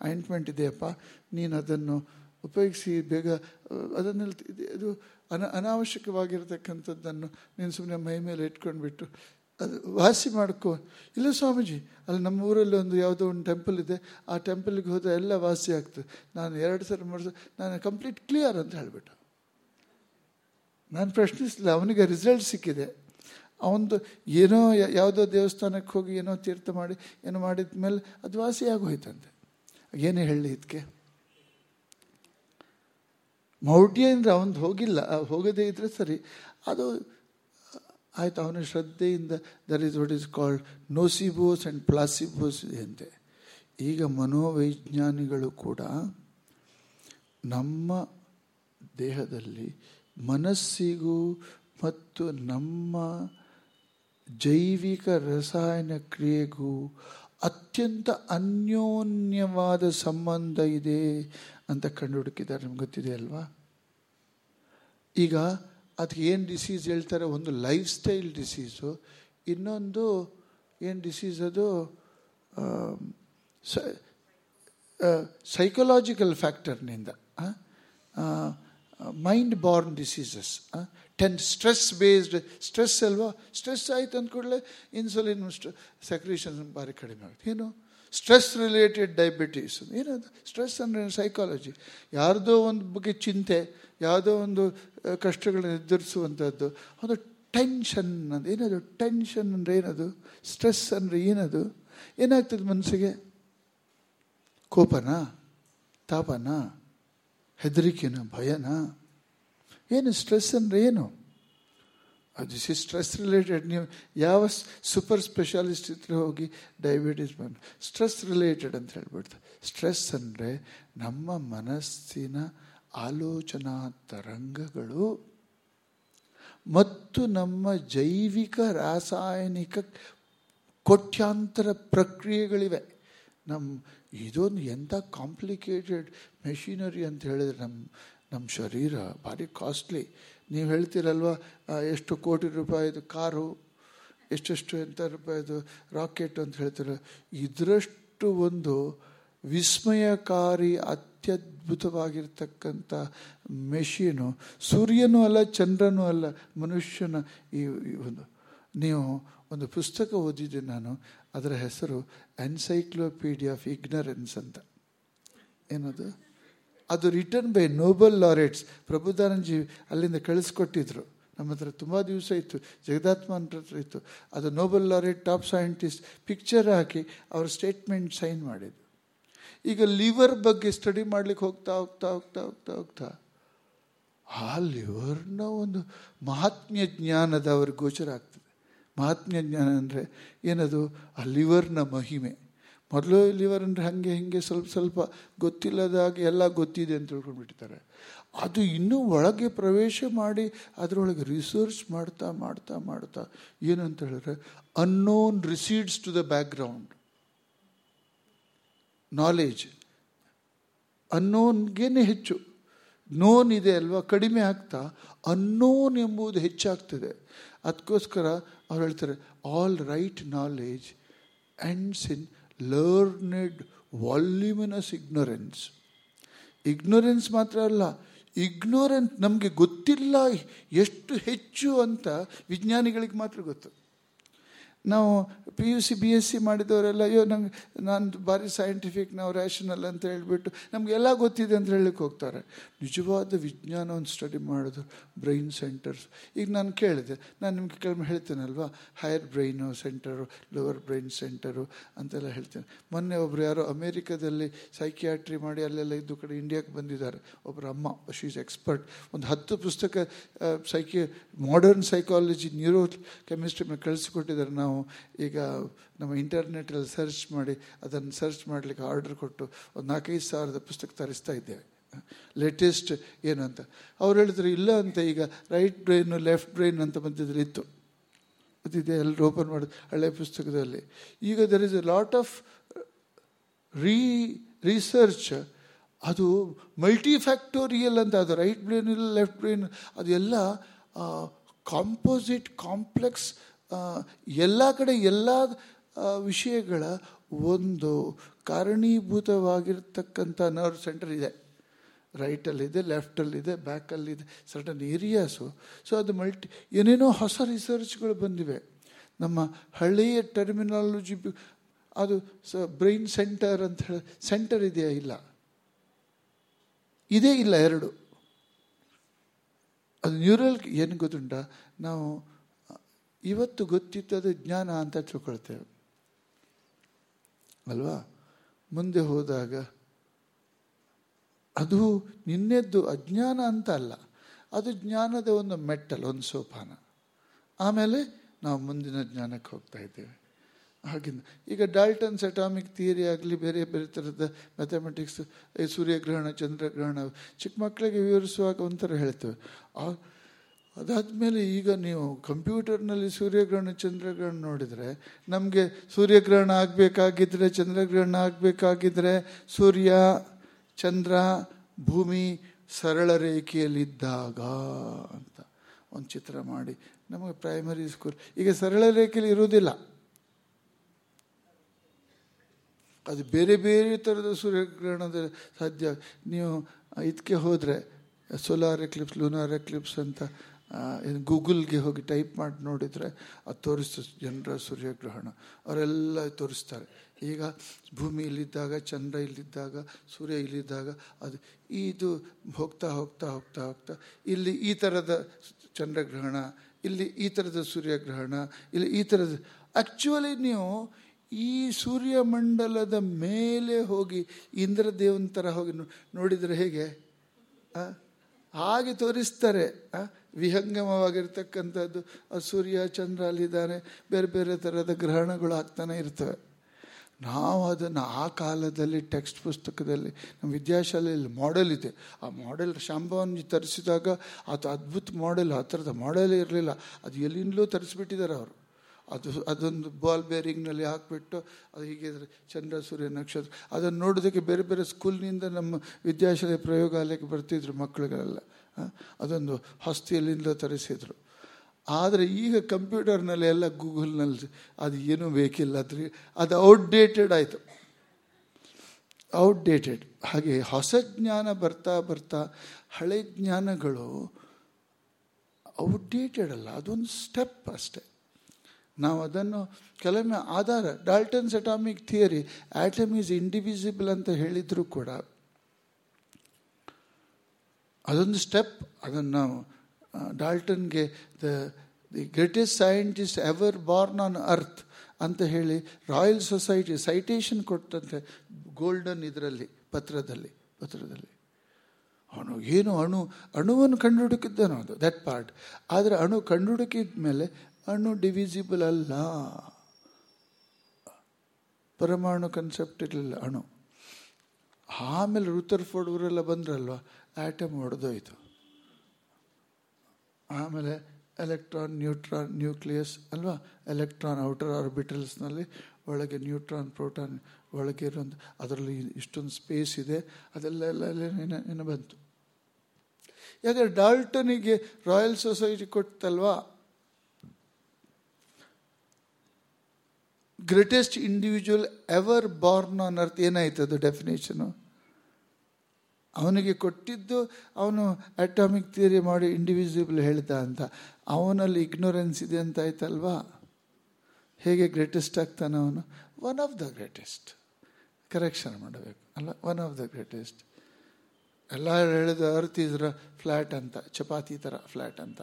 ಆಯಿಂಟ್ಮೆಂಟ್ ಇದೆಯಪ್ಪ. ನೀನು ಅದನ್ನು ಉಪಯೋಗಿಸಿ, ಬೇಗ ಅದನ್ನೆಲ್ಲ ಇದು- ಅನ, ಅನಾವಶ್ಯಕವಾಗಿರ್ತಕ್ಕಂಥದ್ದನ್ನು ನೀನು ಸುಮ್ಮನೆ ಮೈ ಮೇಲೆ ಇಟ್ಕೊಂಡ್ಬಿಟ್ಟು ಅದು ವಾಸಿ ಮಾಡ್ಕೊ. ಇಲ್ಲ ಸ್ವಾಮೀಜಿ, ಅಲ್ಲಿ ನಮ್ಮ ಊರಲ್ಲಿ ಒಂದು ಯಾವುದೋ ಒಂದು ಟೆಂಪಲ್ ಇದೆ. ಆ ಟೆಂಪಲ್ಗೆ ಹೋದರೆ ಎಲ್ಲ ವಾಸಿ ಆಗ್ತದೆ. ನಾನು ಎರಡು ಸಲ ಮಾಡಿಸ ನಾನು ಕಂಪ್ಲೀಟ್ ಕ್ಲಿಯರ್ ಅಂತ ಹೇಳಿಬಿಟ್ಟು. ನಾನು ಪ್ರಶ್ನಿಸಲಿಲ್ಲ, ಅವನಿಗೆ ರಿಸಲ್ಟ್ ಸಿಕ್ಕಿದೆ. ಅವನದು ಏನೋ ಯಾವುದೋ ದೇವಸ್ಥಾನಕ್ಕೆ ಹೋಗಿ ಏನೋ ತೀರ್ಥ ಮಾಡಿ, ಏನೋ ಮಾಡಿದ ಮೇಲೆ ಅದು ವಾಸಿಯಾಗೋಯ್ತಂತೆ. ಏನೇ ಹೇಳಿ ಇದಕ್ಕೆ ಮೌಢ್ಯ ಅಂದರೆ ಅವನು ಹೋಗಿಲ್ಲ, ಹೋಗದೇ ಇದ್ದರೆ ಸರಿ. ಅದು, ಆಯಿತು, ಅವನ ಶ್ರದ್ಧೆಯಿಂದ there is what is called nocebos and placebos ಇದೆ ಅಂತೆ ಈಗ ಮನೋವೈಜ್ಞಾನಿಗಳು ಕೂಡ ನಮ್ಮ ದೇಹದಲ್ಲಿ ಮನಸ್ಸಿಗೂ ಮತ್ತು ನಮ್ಮ ಜೈವಿಕ ರಸಾಯನ ಕ್ರಿಯೆಗೂ ಅತ್ಯಂತ ಅನ್ಯೋನ್ಯವಾದ ಸಂಬಂಧ ಇದೆ ಅಂತ ಕಂಡು ಹುಡುಕಿದ್ದಾರೆ ನಿಮ್ಗೆ ಗೊತ್ತಿದೆ ಅಲ್ವಾ? ಈಗ ಅದಕ್ಕೆ ಏನು ಡಿಸೀಸ್ ಹೇಳ್ತಾರೆ? ಒಂದು ಲೈಫ್ ಸ್ಟೈಲ್ ಡಿಸೀಸು ಇನ್ನೊಂದು ಏನು ಡಿಸೀಸ್ ಅದು? Psychological ಫ್ಯಾಕ್ಟರ್ನಿಂದ mind born diseases ten stress based stress ಅಲ್ವಾ? ಸ್ಟ್ರೆಸ್ ಆಯಿತು ಅಂದ ಕೂಡಲೇ ಇನ್ಸುಲಿನ್ ಸೆಕ್ರೇಷನ್ ಭಾರಿ ಕಡಿಮೆ ಆಗುತ್ತೆ. ಏನು ಸ್ಟ್ರೆಸ್ ರಿಲೇಟೆಡ್ ಡಯಾಬಿಟೀಸ್ ಏನದು? ಸ್ಟ್ರೆಸ್ ಅಂದರೆ ಸೈಕಾಲಜಿ ಯಾರ್ದೋ ಒಂದು ಬಗ್ಗೆ ಚಿಂತೆ, ಯಾವುದೋ ಒಂದು ಕಷ್ಟಗಳನ್ನ ಎದುರಿಸುವಂಥದ್ದು ಒಂದು ಟೆನ್ಷನ್ ಅಂತ ಏನದು? ಟೆನ್ಷನ್ ಅಂದರೆ ಏನದು? ಸ್ಟ್ರೆಸ್ ಅಂದರೆ ಏನದು? ಏನಾಗ್ತದೆ ಮನಸ್ಸಿಗೆ? ಕೋಪನಾ? ತಾಪನಾ? ಹೆದರಿಕೆನ, ಭಯನ? ಏನು ಸ್ಟ್ರೆಸ್ ಅಂದರೆ ಏನು? ಅದು ಸಿ ಸ್ಟ್ರೆಸ್ ರಿಲೇಟೆಡ್ ನೀವು ಯಾವ ಸೂಪರ್ ಸ್ಪೆಷಾಲಿಸ್ಟ್ ಹತ್ರ ಹೋಗಿ ಡಯಾಬಿಟೀಸ್ ಬಂದು ಸ್ಟ್ರೆಸ್ ರಿಲೇಟೆಡ್ ಅಂತ ಹೇಳ್ಬಿಡ್ತು ಸ್ಟ್ರೆಸ್ ಅಂದರೆ ನಮ್ಮ ಮನಸ್ಸಿನ ಆಲೋಚನಾ ತರಂಗಗಳು ಮತ್ತು ನಮ್ಮ ಜೈವಿಕ ರಾಸಾಯನಿಕ ಕೋಟ್ಯಾಂತರ ಪ್ರಕ್ರಿಯೆಗಳಿವೆ. ನಮ್ಮ ಇದೊಂದು ಎಂಥ ಕಾಂಪ್ಲಿಕೇಟೆಡ್ ಮೆಷಿನರಿ ಅಂತ ಹೇಳಿದ್ರೆ ನಮ್ಮ ನಮ್ಮ ಶರೀರ ಭಾರಿ ಕಾಸ್ಟ್ಲಿ. ನೀವು ಹೇಳ್ತೀರಲ್ವ ಎಷ್ಟು ಕೋಟಿ ರೂಪಾಯಿದು ಕಾರು, ಎಷ್ಟೆಷ್ಟು ಎಂಥ ರೂಪಾಯಿದು ರಾಕೆಟ್ ಅಂತ ಹೇಳ್ತೀರ. ಇದರಷ್ಟು ಒಂದು ವಿಸ್ಮಯಕಾರಿ, ಅತ್ಯದ್ಭುತವಾಗಿರ್ತಕ್ಕಂಥ ಮೆಷೀನು. ಸೂರ್ಯನೂ ಅಲ್ಲ, ಚಂದ್ರನೂ ಅಲ್ಲ, ಮನುಷ್ಯನ ಈ ಒಂದು ನೀವು ಒಂದು ಪುಸ್ತಕ ಓದಿದ್ದೆ ನಾನು ಅದರ ಹೆಸರು ಎನ್ಸೈಕ್ಲೋಪೀಡಿಯಾ ಆಫ್ ಇಗ್ನರೆನ್ಸ್ ಅಂತ. ಏನದು? ಅದು return by Nobel laureates Prabhudanandaji ಅಲ್ಲಿಂದ ಕಳಿಸ್ಕೊಟ್ಟಿದ್ರು. ನಮ್ಮ ಹತ್ರ ತುಂಬ ದಿವಸ ಇತ್ತು. ಜಗದಾತ್ಮನ್ ಹತ್ರ ಇತ್ತು. ಅದು Nobel laureate top scientist picture ಹಾಕಿ ಅವ್ರ ಸ್ಟೇಟ್ಮೆಂಟ್ ಸೈನ್ ಮಾಡಿದ್ದು ಈಗ ಲಿವರ್ ಬಗ್ಗೆ ಸ್ಟಡಿ ಮಾಡ್ಲಿಕ್ಕೆ ಹೋಗ್ತಾ ಹೋಗ್ತಾ ಹೋಗ್ತಾ ಹೋಗ್ತಾ ಹೋಗ್ತಾ ಆ ಲಿವರ್ನ ಒಂದು ಮಹಾತ್ಮ್ಯ ಜ್ಞಾನದ ಅವ್ರಿಗೆ ಗೋಚರ ಆಗ್ತದೆ. ಮಹಾತ್ಮ್ಯ ಜ್ಞಾನ ಅಂದರೆ ಏನದು? ಆ ಲಿವರ್ನ ಮಹಿಮೆ. ಮೊದಲು ಲಿವರ್ ಅಂದರೆ ಹಾಗೆ ಹಿಂಗೆ ಸ್ವಲ್ಪ ಸ್ವಲ್ಪ ಗೊತ್ತಿಲ್ಲದಾಗಿ ಎಲ್ಲ ಗೊತ್ತಿದೆ ಅಂತ ತಿಳ್ಕೊಂಡ್ಬಿಟ್ಟಿದ್ದಾರೆ. ಅದು ಇನ್ನೂ ಒಳಗೆ ಪ್ರವೇಶ ಮಾಡಿ ಅದರೊಳಗೆ ರಿಸರ್ಚ್ ಮಾಡ್ತಾ ಮಾಡ್ತಾ ಮಾಡ್ತಾ ಏನಂತ ಹೇಳಿದ್ರೆ unknown recedes to the background knowledge ಅನ್ನೋನ್ಗೇನೆ ಹೆಚ್ಚು. ನೋನ್ ಇದೆ ಅಲ್ವಾ? ಕಡಿಮೆ ಆಗ್ತಾ ಅನ್ನೋನ್ ಎಂಬುದು ಹೆಚ್ಚಾಗ್ತದೆ. ಅದಕ್ಕೋಸ್ಕರ ಅವ್ರು ಹೇಳ್ತಾರೆ all right knowledge ends in learned voluminous ignorance ignorance ಮಾತ್ರ ಅಲ್ಲ ಇಗ್ನೋರೆನ್ಸ್ ನಮಗೆ ಗೊತ್ತಿಲ್ಲ ಎಷ್ಟು ಹೆಚ್ಚು ಅಂತ ವಿಜ್ಞಾನಿಗಳಿಗೆ ಮಾತ್ರ ಗೊತ್ತು. ನಾವು P U C B S C ಮಾಡಿದವರೆಲ್ಲ, ಅಯ್ಯೋ, ನಂಗೆ, ನಾನು ಭಾರಿ ಸೈಂಟಿಫಿಕ್ ನಾವು ರ್ಯಾಷನಲ್ ಅಂತ ಹೇಳಿಬಿಟ್ಟು ನಮಗೆಲ್ಲ ಗೊತ್ತಿದೆ ಅಂತ ಹೇಳಲಿಕ್ಕೆ ಹೋಗ್ತಾರೆ. ನಿಜವಾದ ವಿಜ್ಞಾನವನ್ನು ಸ್ಟಡಿ ಮಾಡೋದು ಬ್ರೈನ್ ಸೆಂಟರ್ಸ್ ಈಗ ನಾನು ಕೇಳಿದೆ, ನಾನು ನಿಮಗೆ ಕೆಲವೊಮ್ಮೆ ಹೇಳ್ತೇನಲ್ವಾ? Higher brain centre lower brain centre ಅಂತೆಲ್ಲ ಹೇಳ್ತೇನೆ. ಮೊನ್ನೆ ಒಬ್ಬರು ಯಾರೋ ಅಮೇರಿಕಾದಲ್ಲಿ ಸೈಕಿಯಾಟ್ರಿ ಮಾಡಿ ಅಲ್ಲೆಲ್ಲ ಇದ್ದು ಕಡೆ ಇಂಡಿಯಾಕ್ಕೆ ಬಂದಿದ್ದಾರೆ. ಒಬ್ಬರು ಅಮ್ಮ ಶಿ ಈಸ್ ಎಕ್ಸ್ಪರ್ಟ್ ಒಂದು ಹತ್ತು ಪುಸ್ತಕ psyche modern psychology neurochemistry ಕಳಿಸಿಕೊಟ್ಟಿದ್ದಾರೆ. ನಾವು ಈಗ ನಮ್ಮ ಇಂಟರ್ನೆಟಲ್ಲಿ ಸರ್ಚ್ ಮಾಡಿ, ಅದನ್ನು ಸರ್ಚ್ ಮಾಡಲಿಕ್ಕೆ ಆರ್ಡರ್ ಕೊಟ್ಟು ಒಂದು ನಾಲ್ಕೈದು ಸಾವಿರದ ಪುಸ್ತಕ ತರಿಸ್ತಾ ಇದ್ದೇವೆ. ಲೇಟೆಸ್ಟ್ ಏನು ಅಂತ. ಅವ್ರು ಹೇಳಿದ್ರು, ಇಲ್ಲ ಅಂತ, ಈಗ ರೈಟ್ ಬ್ರೈನು, ಲೆಫ್ಟ್ ಬ್ರೈನ್ ಅಂತ ಬಂದಿದ್ರು ಇತ್ತು. ಅದಿದೆ ಎಲ್ಲರೂ ಓಪನ್ ಮಾಡಿದ್ರು, ಹಳೆ ಪುಸ್ತಕದಲ್ಲಿ. ಈಗ there is a lot of re research ಅದು ಮಲ್ಟಿಫ್ಯಾಕ್ಟೋರಿಯಲ್ ಅಂತ, ಅದು ರೈಟ್ ಬ್ರೈನ್ ಇಲ್ಲ, ಲೆಫ್ಟ್ ಬ್ರೈನ್ ಅದು ಎಲ್ಲ ಕಾಂಪೋಸಿಟ್ ಕಾಂಪ್ಲೆಕ್ಸ್ ಎಲ್ಲ ಕಡೆ ಎಲ್ಲ ವಿಷಯಗಳ ಒಂದು ಕಾರಣೀಭೂತವಾಗಿರ್ತಕ್ಕಂಥ ನರ್ವ್ ಸೆಂಟರ್ ಇದೆ. ರೈಟಲ್ಲಿದೆ ಲೆಫ್ಟಲ್ಲಿದೆ ಬ್ಯಾಕಲ್ಲಿದೆ ಸರ್ಟನ್ ಏರಿಯಾಸು ಸೊ ಅದು ಮಲ್ಟಿ ಏನೇನೋ ಹೊಸ ರಿಸರ್ಚ್ಗಳು ಬಂದಿವೆ. ನಮ್ಮ ಹಳೆಯ ಟರ್ಮಿನಾಲಜಿ ಅದು ಸ ಬ್ರೈನ್ ಸೆಂಟರ್ ಅಂತ ಹೇಳಿ ಸೆಂಟರ್ ಇದೆಯಾ ಇಲ್ಲ? ಇದೇ ಇಲ್ಲ ಎರಡು. ಅದು ನ್ಯೂರಲ್ ಏನು ಗೊತ್ತುಂಟ? ನಾವು ಇವತ್ತು ಗೊತ್ತಿತ್ತದು ಜ್ಞಾನ ಅಂತ ತಿಳ್ಕೊಳ್ತೇವೆ. ಅಲ್ವಾ? ಮುಂದೆ ಹೋದಾಗ ಅದು ನಿನ್ನೆದ್ದು ಅಜ್ಞಾನ ಅಂತ ಅಲ್ಲ. ಅದು ಜ್ಞಾನದ ಒಂದು ಮೆಟ್ಟಲ್, ಒಂದು ಸೋಪಾನ. ಆಮೇಲೆ ನಾವು ಮುಂದಿನ ಜ್ಞಾನಕ್ಕೆ ಹೋಗ್ತಾ ಇದ್ದೇವೆ. ಹಾಗಿಂದ ಈಗ ಡಾಲ್ಟನ್ಸ್ ಅಟಾಮಿಕ್ ಥಿಯರಿ ಆಗಲಿ, ಬೇರೆ ಬೇರೆ ಥರದ ಮ್ಯಾಥಮೆಟಿಕ್ಸ್ ಸೂರ್ಯಗ್ರಹಣ, ಚಂದ್ರಗ್ರಹಣ, ಚಿಕ್ಕ ಮಕ್ಕಳಿಗೆ ವಿವರಿಸುವಾಗ ಒಂಥರ ಹೇಳ್ತೇವೆ. ಅದಾದಮೇಲೆ ಈಗ ನೀವು ಕಂಪ್ಯೂಟರ್ನಲ್ಲಿ ಸೂರ್ಯಗ್ರಹಣ, ಚಂದ್ರಗ್ರಹಣ ನೋಡಿದರೆ ನಮಗೆ ಸೂರ್ಯಗ್ರಹಣ ಆಗಬೇಕಾಗಿದ್ದರೆ ಚಂದ್ರಗ್ರಹಣ ಆಗಬೇಕಾಗಿದ್ದರೆ ಸೂರ್ಯ, ಚಂದ್ರ, ಭೂಮಿ ಸರಳ ರೇಖೆಯಲ್ಲಿದ್ದಾಗ ಅಂತ ಒಂದು ಚಿತ್ರ ಮಾಡಿ. ನಮಗೆ ಪ್ರೈಮರಿ ಸ್ಕೂಲ್ ಈಗ ಸರಳ ರೇಖೆಯಲ್ಲಿ ಇರುವುದಿಲ್ಲ. ಅದು ಬೇರೆ ಬೇರೆ ಥರದ ಸೂರ್ಯಗ್ರಹಣದ ಸಾಧ್ಯ. ನೀವು ಇದಕ್ಕೆ ಹೋದರೆ ಸೋಲಾರ್ ಎಕ್ಲಿಪ್ಸ್ ಲೂನಾರ್ ಎಕ್ಲಿಪ್ಸ್ ಅಂತ ಗೂಗಲ್ಗೆ ಹೋಗಿ ಟೈಪ್ ಮಾಡಿ ನೋಡಿದರೆ ಅದು ತೋರಿಸ್ತದೆ ಜನರ ಸೂರ್ಯಗ್ರಹಣ, ಅವರೆಲ್ಲ ತೋರಿಸ್ತಾರೆ. ಈಗ ಭೂಮಿ ಇಲ್ಲಿದ್ದಾಗ, ಚಂದ್ರ ಇಲ್ಲಿದ್ದಾಗ, ಸೂರ್ಯ ಇಲ್ಲಿದ್ದಾಗ, ಅದು ಇದು ಹೋಗ್ತಾ ಹೋಗ್ತಾ ಹೋಗ್ತಾ ಹೋಗ್ತಾ, ಇಲ್ಲಿ ಈ ಥರದ ಚಂದ್ರಗ್ರಹಣ, ಇಲ್ಲಿ ಈ ಥರದ ಸೂರ್ಯಗ್ರಹಣ, ಇಲ್ಲಿ ಈ ಥರದ ಆ್ಯಕ್ಚುಲಿ ನೀವು ಈ ಸೂರ್ಯಮಂಡಲದ ಮೇಲೆ ಹೋಗಿ ಇಂದ್ರದೇವನ ಥರ ಹೋಗಿ ನೋಡಿದರೆ ಹೇಗೆ? ಹಾಗೆ ತೋರಿಸ್ತಾರೆ. ವಿಹಂಗಮವಾಗಿರ್ತಕ್ಕಂಥದ್ದು ಸೂರ್ಯ ಚಂದ್ರ ಅಲ್ಲಿದ್ದಾನೆ ಬೇರೆ ಬೇರೆ ಥರದ ಗ್ರಹಣಗಳು ಆಗ್ತಾನೆ ಇರ್ತವೆ. ನಾವು ಅದನ್ನು ಆ ಕಾಲದಲ್ಲಿ ಟೆಕ್ಸ್ಟ್ ಪುಸ್ತಕದಲ್ಲಿ, ನಮ್ಮ ವಿದ್ಯಾಶಾಲೆಯಲ್ಲಿ ಮಾಡೆಲ್ ಇದೆ. ಆ ಮಾಡೆಲ್ ಶಾಂಭವನ್ನು ತರಿಸಿದಾಗ ಅದು ಅದ್ಭುತ ಮಾಡೆಲ್ ಆ ಥರದ ಮಾಡೆಲೇ ಇರಲಿಲ್ಲ. ಅದು ಎಲ್ಲಿಂದಲೂ ತರಿಸ್ಬಿಟ್ಟಿದ್ದಾರೆ ಅವರು. ಅದು, ಅದೊಂದು ಬಾಲ್ ಬೇರಿಂಗ್ನಲ್ಲಿ ಹಾಕಿಬಿಟ್ಟು ಅದು ಹೀಗೆ ಚಂದ್ರ, ಸೂರ್ಯ, ನಕ್ಷತ್ರ, ಅದನ್ನು ನೋಡೋದಕ್ಕೆ ಬೇರೆ ಬೇರೆ ಸ್ಕೂಲ್ನಿಂದ ನಮ್ಮ ವಿದ್ಯಾಶಾಲೆ ಪ್ರಯೋಗಾಲಯಕ್ಕೆ ಬರ್ತಿದ್ರು ಮಕ್ಕಳುಗಳೆಲ್ಲ. ಅದೊಂದು ಹಸ್ತಿಯಲ್ಲಿಂದ ತರಿಸಿದ್ರು. ಆದರೆ ಈಗ ಕಂಪ್ಯೂಟರ್ನಲ್ಲಿ ಎಲ್ಲ ಗೂಗಲ್ನಲ್ಲಿ ಅದು ಏನೂ ಬೇಕಿಲ್ಲ ಅದ್ರಿ. ಅದು ಔಟ್ಡೇಟೆಡ್ ಆಯಿತು. ಔಟ್ಡೇಟೆಡ್ ಹಾಗೆ ಹೊಸ ಜ್ಞಾನ ಬರ್ತಾ ಬರ್ತಾ ಹಳೆ ಜ್ಞಾನಗಳು ಔಟ್ಡೇಟೆಡ್ ಅಲ್ಲ, ಅದೊಂದು ಸ್ಟೆಪ್ ಅಷ್ಟೆ. ನಾವು ಅದನ್ನು ಕೆಲವೊಮ್ಮೆ ಆಧಾರ Dalton's atomic theory atom is indivisible ಅಂತ ಹೇಳಿದರೂ ಕೂಡ ಅದೊಂದು ಸ್ಟೆಪ್ ಅದನ್ನು ನಾವು ಡಾಲ್ಟನ್ಗೆ the the greatest scientist ever born on earth ಅಂತ ಹೇಳಿ ರಾಯಲ್ ಸೊಸೈಟಿ ಸೈಟೇಷನ್ ಕೊಟ್ಟಂತೆ ಗೋಲ್ಡನ್ ಇದರಲ್ಲಿ, ಪತ್ರದಲ್ಲಿ ಪತ್ರದಲ್ಲಿ. ಅವನು ಏನು ಅಣು, ಅಣುವನ್ನು ಕಂಡುಹುಡುಕಿದ್ದಾನೋ ಅದು ದಟ್ ಪಾರ್ಟ್ ಆದರೆ ಅಣು ಕಂಡುಹುಡುಕಿದ ಮೇಲೆ ಅಣು ಡಿವಿಸಿಬಲ್ ಅಲ್ಲ. ಪರಮಾಣು ಕನ್ಸೆಪ್ಟ್ ಇರಲಿಲ್ಲ ಅಣು ಆಮೇಲೆ ರುತರ್ಫೋರ್ಡ್ ಊರೆಲ್ಲ ಬಂದ್ರಲ್ವ? ಆಟಮ್ ಹೊಡೆದೋಯ್ತು ಆಮೇಲೆ ಎಲೆಕ್ಟ್ರಾನ್ ನ್ಯೂಟ್ರಾನ್ ನ್ಯೂಕ್ಲಿಯಸ್ ಅಲ್ವಾ? ಎಲೆಕ್ಟ್ರಾನ್ ಔಟರ್ ಆರ್ಬಿಟಲ್ಸ್ನಲ್ಲಿ ಒಳಗೆ ನ್ಯೂಟ್ರಾನ್ ಪ್ರೋಟಾನ್ ಒಳಗೆ ಇರೋದು ಅದರಲ್ಲಿ ಇಷ್ಟೊಂದು ಸ್ಪೇಸ್ ಇದೆ. ಅದೆಲ್ಲ ಎಲ್ಲ ಏನು ಬಂತು. ಯಾಕಂದರೆ ಡಾಲ್ಟನಿಗೆ royal society ಕೊಟ್ಟಲ್ವಾ greatest individual ever born on earth ಅದು ಡೆಫಿನೇಷನು ಅವನಿಗೆ ಕೊಟ್ಟಿದ್ದು ಅವನು ಅಟಾಮಿಕ್ ಥಿಯರಿ ಮಾಡಿ ಇಂಡಿವಿಜುವಲ್ ಹೇಳ್ದ ಅಂತ. ಅವನಲ್ಲಿ ಇಗ್ನೋರೆನ್ಸ್ ಇದೆ ಅಂತ ಆಯ್ತಲ್ವಾ? ಹೇಗೆ ಗ್ರೇಟೆಸ್ಟ್ ಆಗ್ತಾನೆ ಅವನು? One of the greatest correction ಮಾಡಬೇಕು, ಅಲ್ಲ? ಒನ್ ಆಫ್ ದ ಗ್ರೇಟೆಸ್ಟ್ ಎಲ್ಲ ಹೇಳಿದ ಅರ್ತ್ ಫ್ಲ್ಯಾಟ್ ಅಂತ, ಚಪಾತಿ ಥರ ಫ್ಲ್ಯಾಟ್ ಅಂತ.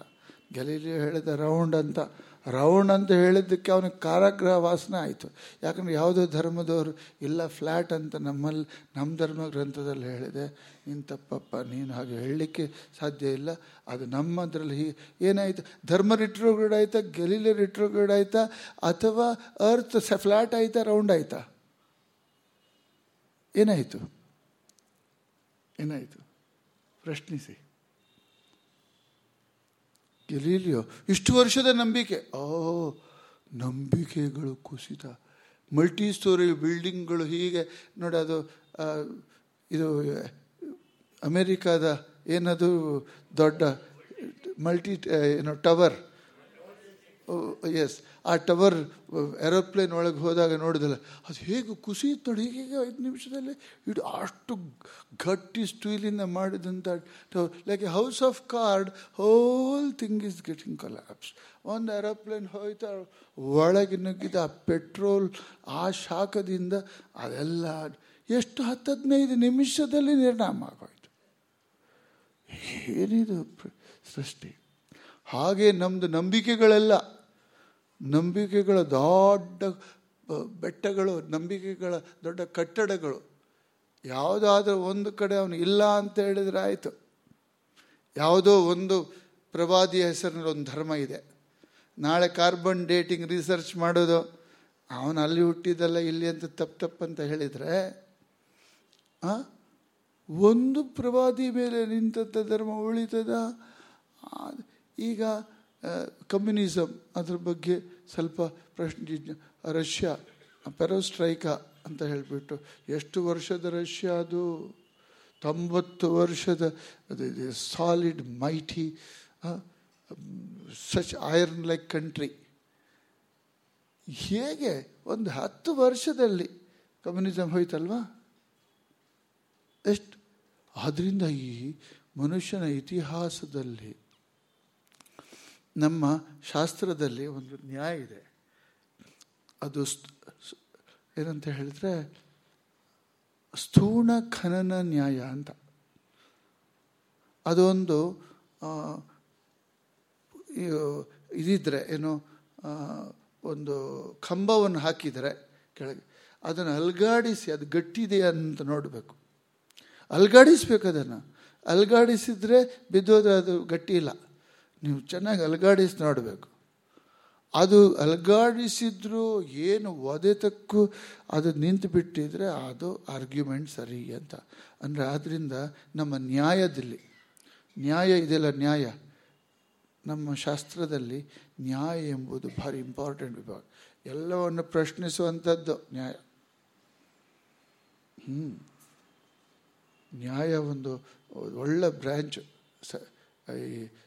ಗೆಲೀಲಿ ಹೇಳಿದ ರೌಂಡ್ ಅಂತ. ರೌಂಡ್ ಅಂತ ಹೇಳಿದ್ದಕ್ಕೆ ಅವನಿಗೆ ಕಾರಾಗ್ರಹ ವಾಸನೆ ಆಯಿತು. ಯಾಕಂದರೆ ಯಾವುದೋ ಧರ್ಮದವರು, ಇಲ್ಲ ಫ್ಲ್ಯಾಟ್ ಅಂತ ನಮ್ಮಲ್ಲಿ, ನಮ್ಮ ಧರ್ಮ ಗ್ರಂಥದಲ್ಲಿ ಹೇಳಿದೆ, ನೀನು ತಪ್ಪಪ್ಪ, ನೀನು ಹಾಗೆ ಹೇಳಲಿಕ್ಕೆ ಸಾಧ್ಯ ಇಲ್ಲ, ಅದು ನಮ್ಮದ್ರಲ್ಲಿ ಹೀಗೆ, ಏನಾಯಿತು? ಧರ್ಮ ರಿಟ್ರೋಗ್ರೇಡ್ ಆಯಿತಾ ಗಲೀಲಿ ರಿಟ್ರೋಗ್ರೇಡ್ ಆಯಿತಾ, ಅಥವಾ ಅರ್ತ್ ಫ್ಲ್ಯಾಟ್ ಆಯಿತಾ, ರೌಂಡ್ ಆಯಿತಾ? ಏನಾಯಿತು? ಏನಾಯಿತು? ಪ್ರಶ್ನಿಸಿ. ಗೆಲೀಲಿಯೋ? ಇಷ್ಟು ವರ್ಷದ ನಂಬಿಕೆ. ಓ, ನಂಬಿಕೆಗಳು ಕುಸಿತ. ಮಲ್ಟಿ ಸ್ಟೋರಿ ಬಿಲ್ಡಿಂಗ್ಗಳು ಹೀಗೆ, ನೋಡಿ ಅದು ಇದು, ಅಮೇರಿಕಾದ ಏನದು ದೊಡ್ಡ ಮಲ್ಟಿ ಏನೋ, ಟವರ್. ಎಸ್ ಆ ಟವರ್ ಏರೋಪ್ಲೇನ್ ಒಳಗೆ ಹೋದಾಗ ನೋಡಿದಲ್ಲ ಅದು ಹೇಗೆ ಕುಸಿಯುತ್ತೆ ನೋಡಿ ಹೀಗೆ ಐದು ನಿಮಿಷದಲ್ಲಿ ಇಡು ಅಷ್ಟು ಗಟ್ಟಿ ಸ್ಟೀಲಿಂದ ಮಾಡಿದಂಥ tower like a house of card whole thing is getting collapse ಒಂದು ಏರೋಪ್ಲೇನ್ ಹೋಯ್ತಾ, ಒಳಗೆ ನುಗ್ಗಿದ ಆ ಪೆಟ್ರೋಲ್ ಆ ಶಾಖದಿಂದ ಅದೆಲ್ಲ ಎಷ್ಟು ಹತ್ತು ಹದಿನೈದು ನಿಮಿಷದಲ್ಲಿ ನಿರ್ಣಾಮ ಆಗೋಯ್ತು. ಏನಿದು ಸೃಷ್ಟಿ? ಹಾಗೆ ನಮ್ಮದು ನಂಬಿಕೆಗಳೆಲ್ಲ, ನಂಬಿಕೆಗಳ ದೊಡ್ಡ ಬೆಟ್ಟಗಳು, ನಂಬಿಕೆಗಳ ದೊಡ್ಡ ಕಟ್ಟಡಗಳು. ಯಾವುದಾದ್ರೂ ಒಂದು ಕಡೆ ಅವನು ಇಲ್ಲ ಅಂತ ಹೇಳಿದ್ರೆ ಆಯಿತು. ಯಾವುದೋ ಒಂದು ಪ್ರವಾದಿಯ ಹೆಸರಿನಲ್ಲಿ ಒಂದು ಧರ್ಮ ಇದೆ. ನಾಳೆ ಕಾರ್ಬನ್ ಡೇಟಿಂಗ್ ರಿಸರ್ಚ್ ಮಾಡೋದು, ಅವನು ಅಲ್ಲಿ ಹುಟ್ಟಿದ್ದಲ್ಲ, ಇಲ್ಲಿ ಅಂತ ತಪ್ಪು ತಪ್ಪು ಅಂತ ಹೇಳಿದರೆ? ಒಂದು ಪ್ರವಾದಿ ಮೇಲೆ ನಿಂತಂಥ ಧರ್ಮ ಉಳಿತದ? ಈಗ ಕಮ್ಯುನಿಸಮ್ ಅದ್ರ ಬಗ್ಗೆ ಸ್ವಲ್ಪ ಪ್ರಶ್ನೆ ರಷ್ಯಾ, ಪೆರೋಸ್ಟ್ರೈಕಾ ಅಂತ ಹೇಳಿಬಿಟ್ಟು, ಎಷ್ಟು ವರ್ಷದ ರಷ್ಯಾ ಅದು? ತೊಂಬತ್ತು ವರ್ಷದ, ಅದು solid mighty such iron like country ಹೇಗೆ ಒಂದು ಹತ್ತು ವರ್ಷದಲ್ಲಿ ಕಮ್ಯುನಿಸಮ್ ಹೋಯ್ತಲ್ವಾ? ಎಷ್ಟು? ಆದ್ದರಿಂದ ಈ ಮನುಷ್ಯನ ಇತಿಹಾಸದಲ್ಲಿ ನಮ್ಮ ಶಾಸ್ತ್ರದಲ್ಲಿ ಒಂದು ನ್ಯಾಯ ಇದೆ. ಅದು ಏನಂತ ಹೇಳಿದ್ರೆ ಸ್ಥೂಣ ಖನನ ನ್ಯಾಯ ಅಂತ. ಅದೊಂದು ಇದಿದ್ರೆ ಏನು ಒಂದು ಕಂಬವನ್ನು ಹಾಕಿದರೆ ಕೆಳಗೆ, ಅದನ್ನು ಅಲ್ಗಾಡಿಸಿ, ಅದು ಗಟ್ಟಿದೆಯಾ ಅಂತ ನೋಡಬೇಕು. ಅಲ್ಗಾಡಿಸ್ಬೇಕು ಅದನ್ನು. ಅಲ್ಗಾಡಿಸಿದರೆ ಬಿದ್ದೋದ್ರೆ ಅದು ಗಟ್ಟಿ ಇಲ್ಲ. ನೀವು ಚೆನ್ನಾಗಿ ಅಲ್ಗಾಡಿಸಿ ನೋಡಬೇಕು. ಅದು ಅಲ್ಗಾಡಿಸಿದ್ರು ಏನು ಒದೆತಕ್ಕೂ ಅದು ನಿಂತು ಬಿಟ್ಟಿದ್ರೆ ಅದು ಆರ್ಗ್ಯುಮೆಂಟ್ ಸರಿ ಅಂತ. ಅಂದರೆ ಆದ್ದರಿಂದ ನಮ್ಮ ನ್ಯಾಯದಲ್ಲಿ, ನ್ಯಾಯ ಇದೆಲ್ಲ ನ್ಯಾಯ. ನಮ್ಮ ಶಾಸ್ತ್ರದಲ್ಲಿ ನ್ಯಾಯ ಎಂಬುದು ಭಾರಿ ಇಂಪಾರ್ಟೆಂಟ್ ವಿಭಾಗ. ಎಲ್ಲವನ್ನು ಪ್ರಶ್ನಿಸುವಂಥದ್ದು ನ್ಯಾಯ. ಹ್ಞೂ ನ್ಯಾಯ ಒಂದು ಒಳ್ಳೆ ಬ್ರ್ಯಾಂಚ್ ಸ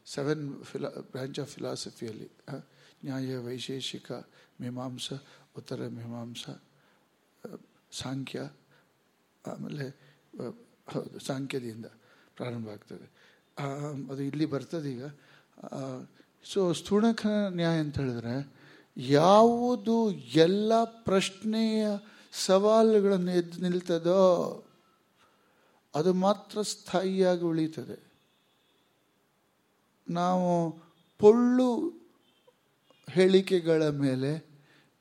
ಸೆವೆನ್ ಫಿಲಾ ಬ್ರ್ಯಾಂಚ್ ಆಫ್ ಫಿಲಾಸಫಿಯಲ್ಲಿ ನ್ಯಾಯ, ವೈಶೇಷಿಕ, ಮೀಮಾಂಸ, ಉತ್ತರ ಮೀಮಾಂಸ ಸಾಂಖ್ಯ, ಆಮೇಲೆ ಹೌದು, ಸಾಂಖ್ಯದಿಂದ ಪ್ರಾರಂಭ ಆಗ್ತದೆ. ಅದು ಇಲ್ಲಿ ಬರ್ತದೆ ಈಗ. ಸೊ ಸ್ಥೂಣಖನ ನ್ಯಾಯ ಅಂತ ಹೇಳಿದ್ರೆ, ಯಾವುದು ಎಲ್ಲ ಪ್ರಶ್ನೆಯ ಸವಾಲುಗಳನ್ನು ಎದ್ದು ನಿಲ್ತದೋ, ಅದು ಮಾತ್ರ ಸ್ಥಾಯಿಯಾಗಿ ಉಳೀತದೆ ನಾವು ಪೊಳ್ಳು ಹೇಳಿಕೆಗಳ ಮೇಲೆ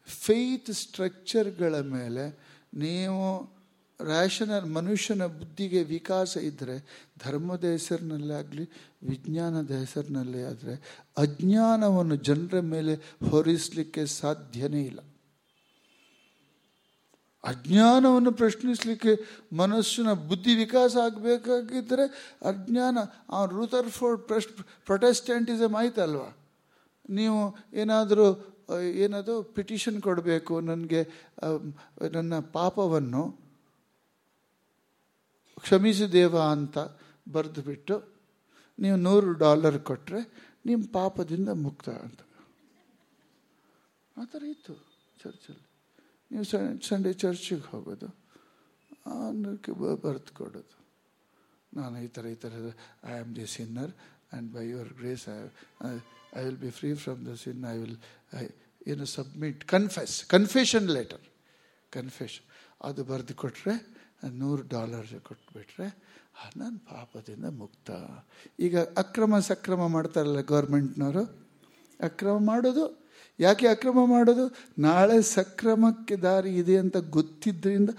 ಫೇತ್ ಸ್ಟ್ರಕ್ಚರ್ಗಳ ಮೇಲೆ ನೀವು ರ್ಯಾಷನಲ್ ಮನುಷ್ಯನ ಬುದ್ಧಿಗೆ ವಿಕಾಸ ಇದ್ದರೆ ಧರ್ಮದ ಹೆಸರಿನಲ್ಲೇ ಆಗಲಿ ವಿಜ್ಞಾನದ ಹೆಸರಿನಲ್ಲೇ ಆದರೆ, ಅಜ್ಞಾನವನ್ನು ಜನರ ಮೇಲೆ ಹೊರಿಸಲಿಕ್ಕೆ ಸಾಧ್ಯನೇ ಇಲ್ಲ. ಅಜ್ಞಾನವನ್ನು ಪ್ರಶ್ನಿಸಲಿಕ್ಕೆ ಮನಸ್ಸಿನ ಬುದ್ಧಿ ವಿಕಾಸ ಆಗಬೇಕಾಗಿದ್ದರೆ ಅಜ್ಞಾನ, ಆ ರೂತರ್ ಫೋರ್ಡ್ ಪ್ರಶ್ ಪ್ರೊಟೆಸ್ಟೆಂಟಿಸಮ್ ಆಯ್ತಲ್ವಾ? ನೀವು ಏನಾದರೂ, ಏನದು ಪಿಟಿಷನ್ ಕೊಡಬೇಕು ನನಗೆ ನನ್ನ ಪಾಪವನ್ನು? ಕ್ಷಮಿಸು ದೇವ ಅಂತ ಬರೆದು ಬಿಟ್ಟು ನೀವು ನೂರು ಡಾಲರ್ ಕೊಟ್ಟರೆ ನಿಮ್ಮ ಪಾಪದಿಂದ ಮುಕ್ತ ಅಂತ. ಆ ಥರ ಇತ್ತು ಚರ್ಚಲ್ಲಿ. ನೀವು ಸಂಡೇ ಚರ್ಚಿಗೆ ಹೋಗೋದು. ಅನ್ನಕ್ಕೆ ಬರೆದು ಕೊಡೋದು. ನಾನು ಈ ಥರ ಈ ಥರ I am the sinner and by your grace I I will be free from the sin I will I ಏನು submit confess confession letter confession ಅದು ಬರೆದು ಕೊಟ್ಟರೆ ನೂರು ಡಾಲರ್ ಕೊಟ್ಬಿಟ್ರೆ, ನಾನು ಪಾಪದಿಂದ ಮುಕ್ತ. ಈಗ ಅಕ್ರಮ ಸಕ್ರಮ ಮಾಡ್ತಾರಲ್ಲ ಗೌರ್ಮೆಂಟ್ನವರು ಅಕ್ರಮ ಮಾಡೋದು ಯಾಕೆ ಅಕ್ರಮ ಮಾಡೋದು? ನಾಳೆ ಸಕ್ರಮಕ್ಕೆ ದಾರಿ ಇದೆ ಅಂತ ಗೊತ್ತಿದ್ದರಿಂದ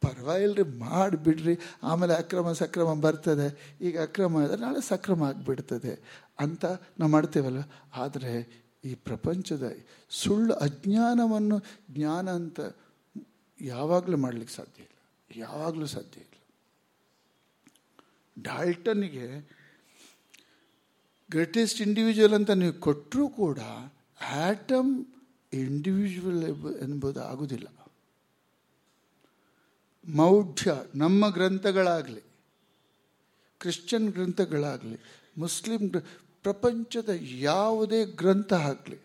ಪರವಾಗಿಲ್ಲರಿ ಮಾಡಿಬಿಡ್ರಿ. ಆಮೇಲೆ ಅಕ್ರಮ, ಸಕ್ರಮ ಬರ್ತದೆ. ಈಗ ಅಕ್ರಮ ಆದರೆ ನಾಳೆ ಸಕ್ರಮ ಆಗಿಬಿಡ್ತದೆ ಅಂತ ನಾವು ಮಾಡ್ತೇವಲ್ಲ ಆದರೆ ಈ ಪ್ರಪಂಚದ ಸುಳ್ಳು ಅಜ್ಞಾನವನ್ನು ಜ್ಞಾನ ಅಂತ ಯಾವಾಗಲೂ ಮಾಡಲಿಕ್ಕೆ ಸಾಧ್ಯ ಇಲ್ಲ. ಯಾವಾಗಲೂ ಸಾಧ್ಯ ಇಲ್ಲ. ಡಾಲ್ಟನ್ಗೆ ಗ್ರೇಟೆಸ್ಟ್ ಇಂಡಿವಿಜುವಲ್ ಅಂತ ನೀವು ಕೊಟ್ಟರೂ ಕೂಡ ಆಟಮ್ ಇಂಡಿವಿಜುವಲ್ ಎಂಬುದು ಆಗುವುದಿಲ್ಲ ಮೌಢ್ಯ ನಮ್ಮ ಗ್ರಂಥಗಳಾಗಲಿ, ಕ್ರಿಶ್ಚಿಯನ್ ಗ್ರಂಥಗಳಾಗಲಿ, ಮುಸ್ಲಿಂ ಪ್ರಪಂಚದ ಯಾವುದೇ ಗ್ರಂಥ ಆಗಲಿ,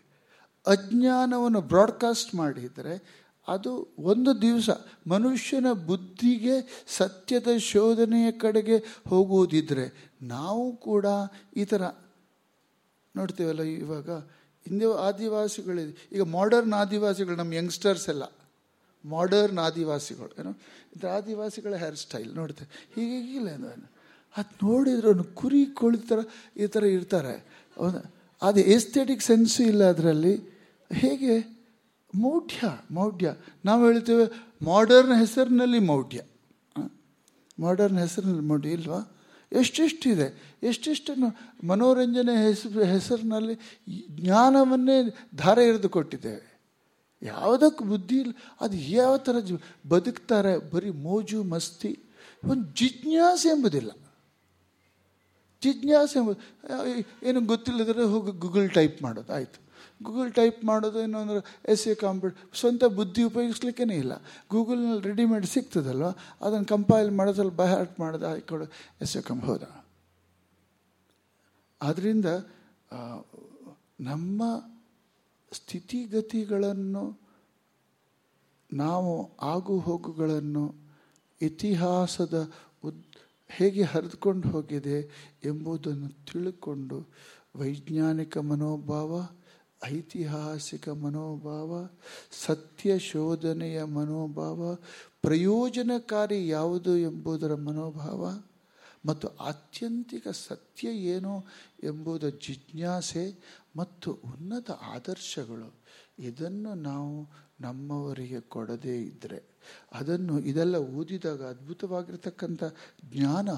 ಅಜ್ಞಾನವನ್ನು ಬ್ರಾಡ್ಕಾಸ್ಟ್ ಮಾಡಿದರೆ ಅದು ಒಂದು ದಿವಸ ಮನುಷ್ಯನ ಬುದ್ಧಿಗೆ, ಸತ್ಯದ ಶೋಧನೆಯ ಕಡೆಗೆ ಹೋಗುವುದಿದ್ದರೆ ನಾವು ಕೂಡ ಈ ಥರ ನೋಡ್ತೀವಲ್ಲ ಇವಾಗ ಹಿಂದೆ ಆದಿವಾಸಿಗಳಿದೆ. ಈಗ ಮಾಡರ್ನ್ ಆದಿವಾಸಿಗಳು ನಮ್ಮ ಯಂಗ್ಸ್ಟರ್ಸ್ ಎಲ್ಲ. ಮಾಡರ್ನ್ ಆದಿವಾಸಿಗಳು, ಏನೋ? ಇದು ಆದಿವಾಸಿಗಳ ಹೇರ್ ಸ್ಟೈಲ್ ನೋಡ್ತೇವೆ. ಹೀಗಿಲ್ಲ ಅದು ನೋಡಿದ್ರು ಕುರಿ ಕೋಳಿ ಥರ ಈ ಥರ ಇರ್ತಾರೆ. ಅದು ಎಸ್ಥೆಟಿಕ್ ಸೆನ್ಸು ಇಲ್ಲ ಅದರಲ್ಲಿ. ಹೇಗೆ? ಮೌಢ್ಯ ಮೌಢ್ಯ. ನಾವು ಹೇಳ್ತೇವೆ ಮಾಡರ್ನ್ ಹೆಸರಿನಲ್ಲಿ ಮೌಢ್ಯ. ಮಾಡರ್ನ್ ಹೆಸರಿನಲ್ಲಿ ಮೌಢ್ಯ, ಇಲ್ವಾ? ಎಷ್ಟೆಷ್ಟಿದೆ? ಎಷ್ಟೆಷ್ಟನ್ನು ಮನೋರಂಜನೆ ಹೆಸರು, ಹೆಸರಿನಲ್ಲಿ ಜ್ಞಾನವನ್ನೇ ಧಾರೆ ಎರೆದು ಕೊಟ್ಟಿದ್ದೇವೆ ಯಾವುದಕ್ಕೂ ಬುದ್ಧಿ ಇಲ್ಲ. ಅದು ಯಾವ ಥರ ಜೀವ, ಬದುಕ್ತಾರೆ, ಬರೀ ಮೋಜು, ಮಸ್ತಿ, ಒಂದು ಜಿಜ್ಞಾಸೆ ಎಂಬುದಿಲ್ಲ. ಜಿಜ್ಞಾಸೆ ಎಂಬುದು, ಏನು ಗೊತ್ತಿಲ್ಲದ್ರೆ ಹೋಗಿ ಗೂಗಲ್ ಟೈಪ್ ಮಾಡೋದು, ಆಯಿತು. ಗೂಗಲ್ ಟೈಪ್ ಮಾಡೋದು ಏನು ಅಂದ್ರೆ ಎಸ್ ಎ ಕಾಂಪಿಟ್ ಸ್ವಂತ ಬುದ್ಧಿ ಉಪಯೋಗಿಸ್ಲಿಕ್ಕೇ ಇಲ್ಲ. ಗೂಗಲ್ನಲ್ಲಿ ರೆಡಿಮೇಡ್ ಸಿಗ್ತದಲ್ವ? ಅದನ್ನು ಕಂಪೈಲ್ ಮಾಡೋದ್ರಲ್ಲಿ ಬೈ ಹಾರ್ಟ್ ಮಾಡೋದು ಆಯ್ಕೊಡು ಎಸ್ ಎ ಕಂಪ್ ಹೋದ. ಆದ್ದರಿಂದ ನಮ್ಮ ಸ್ಥಿತಿಗತಿಗಳನ್ನು ನಾವು ಆಗು ಹೋಗುಗಳನ್ನು ಇತಿಹಾಸದ ಉದ್, ಹೇಗೆ ಹರಿದುಕೊಂಡು ಹೋಗಿದೆ ಎಂಬುದನ್ನು ತಿಳ್ಕೊಂಡು ವೈಜ್ಞಾನಿಕ ಮನೋಭಾವ ಐತಿಹಾಸಿಕ ಮನೋಭಾವ, ಸತ್ಯ ಶೋಧನೆಯ ಮನೋಭಾವ, ಪ್ರಯೋಜನಕಾರಿ ಯಾವುದು ಎಂಬುದರ ಮನೋಭಾವ, ಮತ್ತು ಆತ್ಯಂತಿಕ ಸತ್ಯ ಏನು ಎಂಬುದರ ಜಿಜ್ಞಾಸೆ ಮತ್ತು ಉನ್ನತ ಆದರ್ಶಗಳು, ಇದನ್ನು ನಾವು ನಮ್ಮವರಿಗೆ ಕೊಡದೇ ಇದ್ದರೆ ಅದನ್ನು ಇದೆಲ್ಲ ಓದಿದಾಗ ಅದ್ಭುತವಾಗಿರ್ತಕ್ಕಂಥ ಜ್ಞಾನ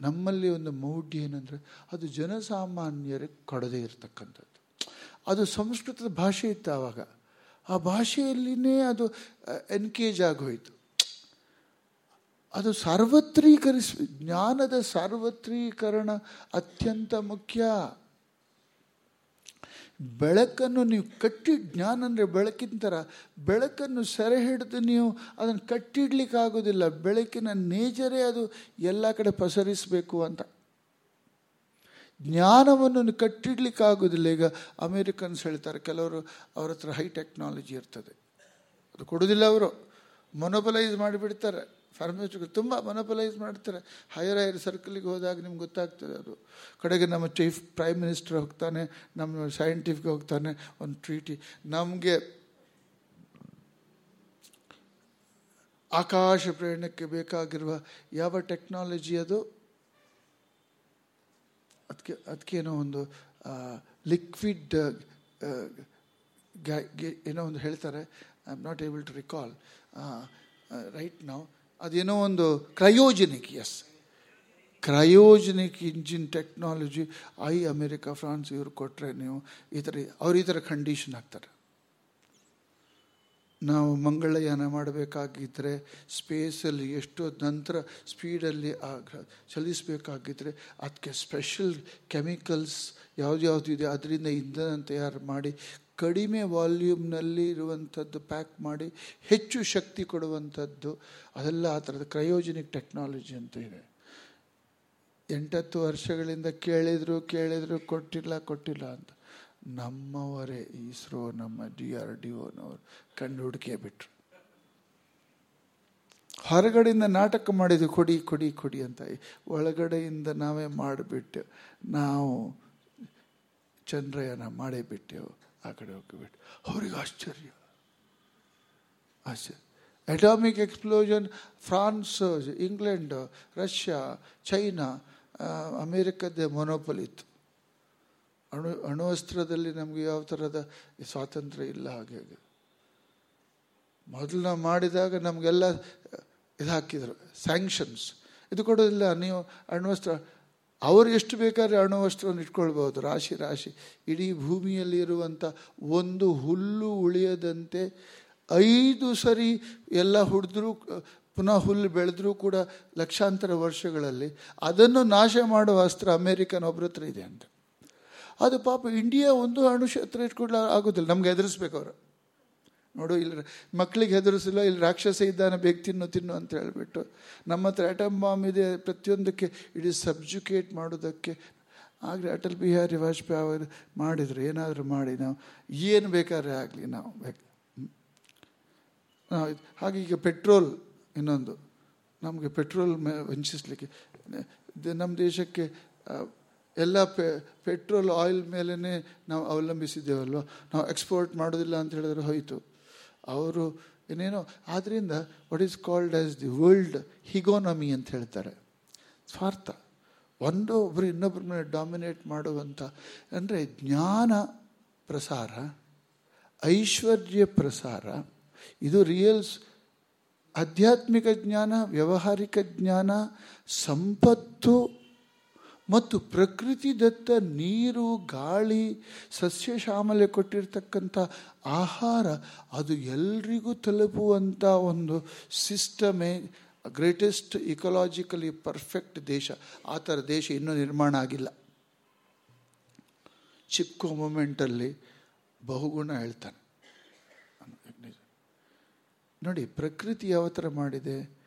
ನಮ್ಮಲ್ಲಿ ಒಂದು ಮೌಢ್ಯ ಏನಂದರೆ ಅದು ಜನಸಾಮಾನ್ಯರಿಗೆ ಕೊಡದೇ ಇರತಕ್ಕಂಥದ್ದು. ಅದು ಸಂಸ್ಕೃತದ ಭಾಷೆ ಇತ್ತು ಆವಾಗ. ಆ ಭಾಷೆಯಲ್ಲಿನೇ ಅದು ಎನ್ಕೇಜ್ ಆಗೋಯಿತು. ಅದು ಸಾರ್ವತ್ರೀಕರಿಸ, ಜ್ಞಾನದ ಸಾರ್ವತ್ರೀಕರಣ ಅತ್ಯಂತ ಮುಖ್ಯ. ಬೆಳಕನ್ನು ನೀವು ಕಟ್ಟಿ, ಜ್ಞಾನ ಅಂದರೆ ಬೆಳಕಿನ ಥರ ಬೆಳಕನ್ನು ಸೆರೆ ಹಿಡಿದು ನೀವು ಅದನ್ನು ಕಟ್ಟಿಡ್ಲಿಕ್ಕಾಗೋದಿಲ್ಲ. ಬೆಳಕಿನ ನೇಜರೇ ಅದು ಎಲ್ಲ ಕಡೆ ಪಸರಿಸಬೇಕು ಅಂತ. ಜ್ಞಾನವನ್ನು ಕಟ್ಟಿಡ್ಲಿಕ್ಕಾಗೋದಿಲ್ಲ. ಈಗ ಅಮೇರಿಕನ್ಸ್ ಹೇಳ್ತಾರೆ, ಕೆಲವರು ಅವ್ರ ಹತ್ರ ಹೈ ಟೆಕ್ನಾಲಜಿ ಇರ್ತದೆ. ಅದು ಕೊಡೋದಿಲ್ಲ ಅವರು. ಮೊನೊಪಲೈಸ್ ಮಾಡಿಬಿಡ್ತಾರೆ. ಫಾರ್ಮಸ್ಯೂಟಿಕಲ್ ತುಂಬ ಮೊನೊಪಲೈಸ್ ಮಾಡ್ತಾರೆ. ಹೈಯರ್ ಹೈಯರ್ ಸರ್ಕಲಿಗೆ ಹೋದಾಗ ನಿಮ್ಗೆ ಗೊತ್ತಾಗ್ತದೆ ಅದು. ಕಡೆಗೆ ನಮ್ಮ ಚೀಫ್ ಪ್ರೈಮ್ ಮಿನಿಸ್ಟರ್ ಹೋಗ್ತಾನೆ, ನಮ್ಮ ಸೈಂಟಿಫಿಕ್ ಹೋಗ್ತಾನೆ, ಒಂದು ಟ್ರೀಟಿ. ನಮಗೆ ಆಕಾಶ ಪ್ರಯಾಣಕ್ಕೆ ಬೇಕಾಗಿರುವ ಯಾವ ಟೆಕ್ನಾಲಜಿ ಅದು? ಅದಕ್ಕೆ ಏನೋ ಒಂದು ಲಿಕ್ವಿಡ್ ಏನೋ ಒಂದು ಹೇಳ್ತಾರೆ. I am not able to recall right ನಾವು ಅದೇನೋ ಒಂದು cryogenic yes cryogenic engine technology, I, America, France ಇವ್ರು ಕೊಟ್ಟರೆ ನೀವು ಈ ಥರ, ಅವ್ರು ಈ ಥರ ಕಂಡೀಷನ್ ಆಗ್ತಾರೆ. ನಾವು ಮಂಗಳಯಾನ ಮಾಡಬೇಕಾಗಿದ್ದರೆ ಸ್ಪೇಸಲ್ಲಿ ಎಷ್ಟೋ ನಂತರ ಸ್ಪೀಡಲ್ಲಿ ಚಲಿಸಬೇಕಾಗಿದ್ದರೆ ಅದಕ್ಕೆ ಸ್ಪೆಷಲ್ ಕೆಮಿಕಲ್ಸ್ ಯಾವ್ದು ಇದೆ ಅದರಿಂದ ಇಂಧನ ತಯಾರು ಮಾಡಿ ಕಡಿಮೆ ವಾಲ್ಯೂಮ್ನಲ್ಲಿ ಇರುವಂಥದ್ದು ಪ್ಯಾಕ್ ಮಾಡಿ ಹೆಚ್ಚು ಶಕ್ತಿ ಕೊಡುವಂಥದ್ದು ಅದೆಲ್ಲ ಆ ಥರದ ಕ್ರಯೋಜನಿಕ್ ಟೆಕ್ನಾಲಜಿ ಅಂತ ಇದೆ. ಎಂಟತ್ತು ವರ್ಷಗಳಿಂದ ಕೇಳಿದರು, ಕೇಳಿದ್ರು, ಕೊಟ್ಟಿಲ್ಲ ಕೊಟ್ಟಿಲ್ಲ ಅಂತ. ನಮ್ಮವರೇ ಇಸ್ರೋ ನಮ್ಮ ಡಿ ಆರ್ ಡಿ ಒನವರು ಕಂಡು ಹುಡುಕೇ ಬಿಟ್ರು. ಹೊರಗಡೆಯಿಂದ ನಾಟಕ ಮಾಡಿದ್ವಿ ಕೊಡಿ ಕೊಡಿ ಕೊಡಿ ಅಂತ. ಒಳಗಡೆಯಿಂದ ನಾವೇ ಮಾಡಿಬಿಟ್ಟು ನಾವು ಚಂದ್ರಯಾನ ಮಾಡೇ ಬಿಟ್ಟೆವು, ಆ ಕಡೆ ಹೋಗಿಬಿಟ್ಟು. ಅವ್ರಿಗೆ ಆಶ್ಚರ್ಯ. ಆಶ್ಚರ್ಯ. Atomic explosion France England Russia China ಅಮೇರಿಕದ ಮೊನೋಪಲ್ ಇತ್ತು. ಅಣು, ಅಣುವಸ್ತ್ರದಲ್ಲಿ ನಮಗೆ ಯಾವ ಥರದ ಸ್ವಾತಂತ್ರ್ಯ ಇಲ್ಲ ಹಾಗೆ ಮೊದಲು ನಾವು ಮಾಡಿದಾಗ ನಮಗೆಲ್ಲ ಇದು ಹಾಕಿದರು ಸ್ಯಾಂಕ್ಷನ್ಸ್ ಇದು ಕೊಡೋದಿಲ್ಲ ನೀವು ಅಣುವಸ್ತ್ರ, ಅವರು ಎಷ್ಟು ಬೇಕಾದ್ರೆ ಅಣುವಸ್ತ್ರವನ್ನು ಇಟ್ಕೊಳ್ಬೋದು ರಾಶಿ ರಾಶಿ. ಇಡೀ ಭೂಮಿಯಲ್ಲಿ ಇರುವಂಥ ಒಂದು ಹುಲ್ಲು ಉಳಿಯದಂತೆ ಐದು ಸರಿ ಎಲ್ಲ ಹುಡಿದ್ರೂ, ಪುನಃ ಹುಲ್ಲು ಬೆಳೆದ್ರೂ ಕೂಡ ಲಕ್ಷಾಂತರ ವರ್ಷಗಳಲ್ಲಿ ಅದನ್ನು ನಾಶ ಮಾಡುವ ಅಸ್ತ್ರ ಅಮೇರಿಕನ್ ಒಬ್ಬರ ಹತ್ರ ಇದೆ ಅಂತ. ಅದು ಪಾಪ ಇಂಡಿಯಾ ಒಂದು ಅಣುಶಸ್ತ್ರ ಇಟ್ಕೊಳ್ಳ ಆಗೋದಿಲ್ಲ. ನಮ್ಗೆ ಹೆದರಿಸ್ಬೇಕು ಅವರು. ನೋಡು ಇಲ್ಲಿ ಮಕ್ಕಳಿಗೆ ಹೆದರಿಸಿಲ್ಲ ಇಲ್ಲಿ ರಾಕ್ಷಸ ಇದ್ದಾನೆ, ಬೇಗ ತಿನ್ನು ತಿನ್ನು ಅಂತ ಹೇಳಿಬಿಟ್ಟು. ನಮ್ಮ ಹತ್ರ ಆಟಮ್ ಬಾಂಬ್ ಇದೆ ಪ್ರತಿಯೊಂದಕ್ಕೆ, ಇಡೀ ಸಬ್ಜುಕೇಟ್ ಮಾಡೋದಕ್ಕೆ. ಆಗಲಿ ಅಟಲ್ ಬಿಹಾರಿ ವಾಜಪೇಯಿ ಅವರು ಮಾಡಿದರು ಏನಾದರೂ ಮಾಡಿ ನಾವು, ಏನು ಬೇಕಾದ್ರೆ ಆಗಲಿ ನಾವು. ಬೇಕು ಹಾಗೆ ಈಗ ಪೆಟ್ರೋಲ್ ಇನ್ನೊಂದು. ನಮಗೆ ಪೆಟ್ರೋಲ್ ಮೇ ವಂಚಿಸಲಿಕ್ಕೆ. ನಮ್ಮ ದೇಶಕ್ಕೆ ಎಲ್ಲ ಪೆ, ಪೆಟ್ರೋಲ್, ಆಯಿಲ್ ಮೇಲೇ ನಾವು ಅವಲಂಬಿಸಿದ್ದೇವಲ್ವ? ನಾವು ಎಕ್ಸ್ಪೋರ್ಟ್ ಮಾಡೋದಿಲ್ಲ ಅಂತ ಹೇಳಿದ್ರೆ ಹೋಯಿತು. ಅವರು ಏನೇನೋ ಆದ್ದರಿಂದ what is called as the world hegemony ಅಂತ ಹೇಳ್ತಾರೆ. ಸ್ವಾರ್ಥ. ಒಂದು ಒಬ್ಬರು ಇನ್ನೊಬ್ಬರ ಮೇಲೆ ಡಾಮಿನೇಟ್ ಮಾಡುವಂಥ ಅಂದರೆ ಜ್ಞಾನ ಪ್ರಸಾರ, ಐಶ್ವರ್ಯ ಪ್ರಸಾರ, ಇದು ರಿಯಲ್ಸ್ ಆಧ್ಯಾತ್ಮಿಕ ಜ್ಞಾನ, ವ್ಯವಹಾರಿಕ ಜ್ಞಾನ, ಸಂಪತ್ತು ಮತ್ತು ಪ್ರಕೃತಿ ದತ್ತ ನೀರು, ಗಾಳಿ ಸಸ್ಯ ಶ್ಯಾಮಲೆ ಕೊಟ್ಟಿರ್ತಕ್ಕಂಥ ಆಹಾರ, ಅದು ಎಲ್ರಿಗೂ ತಲುಪುವಂಥ ಒಂದು ಸಿಸ್ಟಮೇ, ಗ್ರೇಟೆಸ್ಟ್ ಇಕೊಲಾಜಿಕಲಿ ಪರ್ಫೆಕ್ಟ್ ದೇಶ. ಆ ಥರ ದೇಶ ಇನ್ನೂ ನಿರ್ಮಾಣ ಆಗಿಲ್ಲ. ಚಿಕ್ಕ ಮೂಮೆಂಟಲ್ಲಿ ಬಹುಗುಣ ಹೇಳ್ತಾನೆ. ನೋಡಿ, ಪ್ರಕೃತಿ ಯಾವ ಥರ ಮಾಡಿದೆ?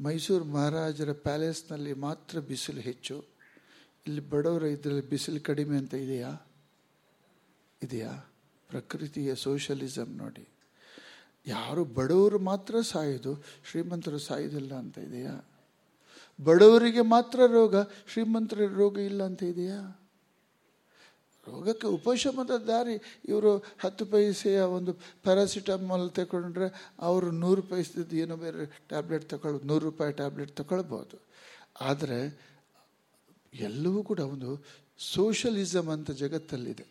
ಮೈಸೂರು ಮಹಾರಾಜರ ಪ್ಯಾಲೇಸ್ನಲ್ಲಿ ಮಾತ್ರ ಬಿಸಿಲು ಹೆಚ್ಚು. ಇಲ್ಲಿ ಬಡವರ ಇದರಲ್ಲಿ ಬಿಸಿಲು ಕಡಿಮೆ ಅಂತ ಇದೆಯಾ? ಇದೆಯಾ? ಪ್ರಕೃತಿಯ ಸೋಷಲಿಸಮ್ ನೋಡಿ. ಯಾರು ಬಡವರು ಮಾತ್ರ ಸಾಯೋದು, ಶ್ರೀಮಂತರು ಸಾಯೋದಿಲ್ಲ ಅಂತ ಇದೆಯಾ? ಬಡವರಿಗೆ ಮಾತ್ರ ರೋಗ ಶ್ರೀಮಂತರ ರೋಗ ಇಲ್ಲ ಅಂತ ಇದೆಯಾ? ರೋಗಕ್ಕೆ ಉಪಶಮದ ದಾರಿ, ಇವರು ಹತ್ತು ಪೈಸೆಯ ಒಂದು ಪ್ಯಾರಾಸಿಟಮಾಲ್ ತಗೊಂಡ್ರೆ ಅವರು ನೂರು ಪೈಸದ್ದು ಏನೋ ಬೇರೆ ಟ್ಯಾಬ್ಲೆಟ್ ತಗೊಳ್ಳೋದು ನೂರು ರೂಪಾಯಿ ಟ್ಯಾಬ್ಲೆಟ್ ತಗೊಳ್ಬೋದು ಆದರೆ ಎಲ್ಲವೂ ಕೂಡ ಒಂದು ಸೋಷಲಿಸಮ್ ಅಂತ ಜಗತ್ತಲ್ಲಿದೆ.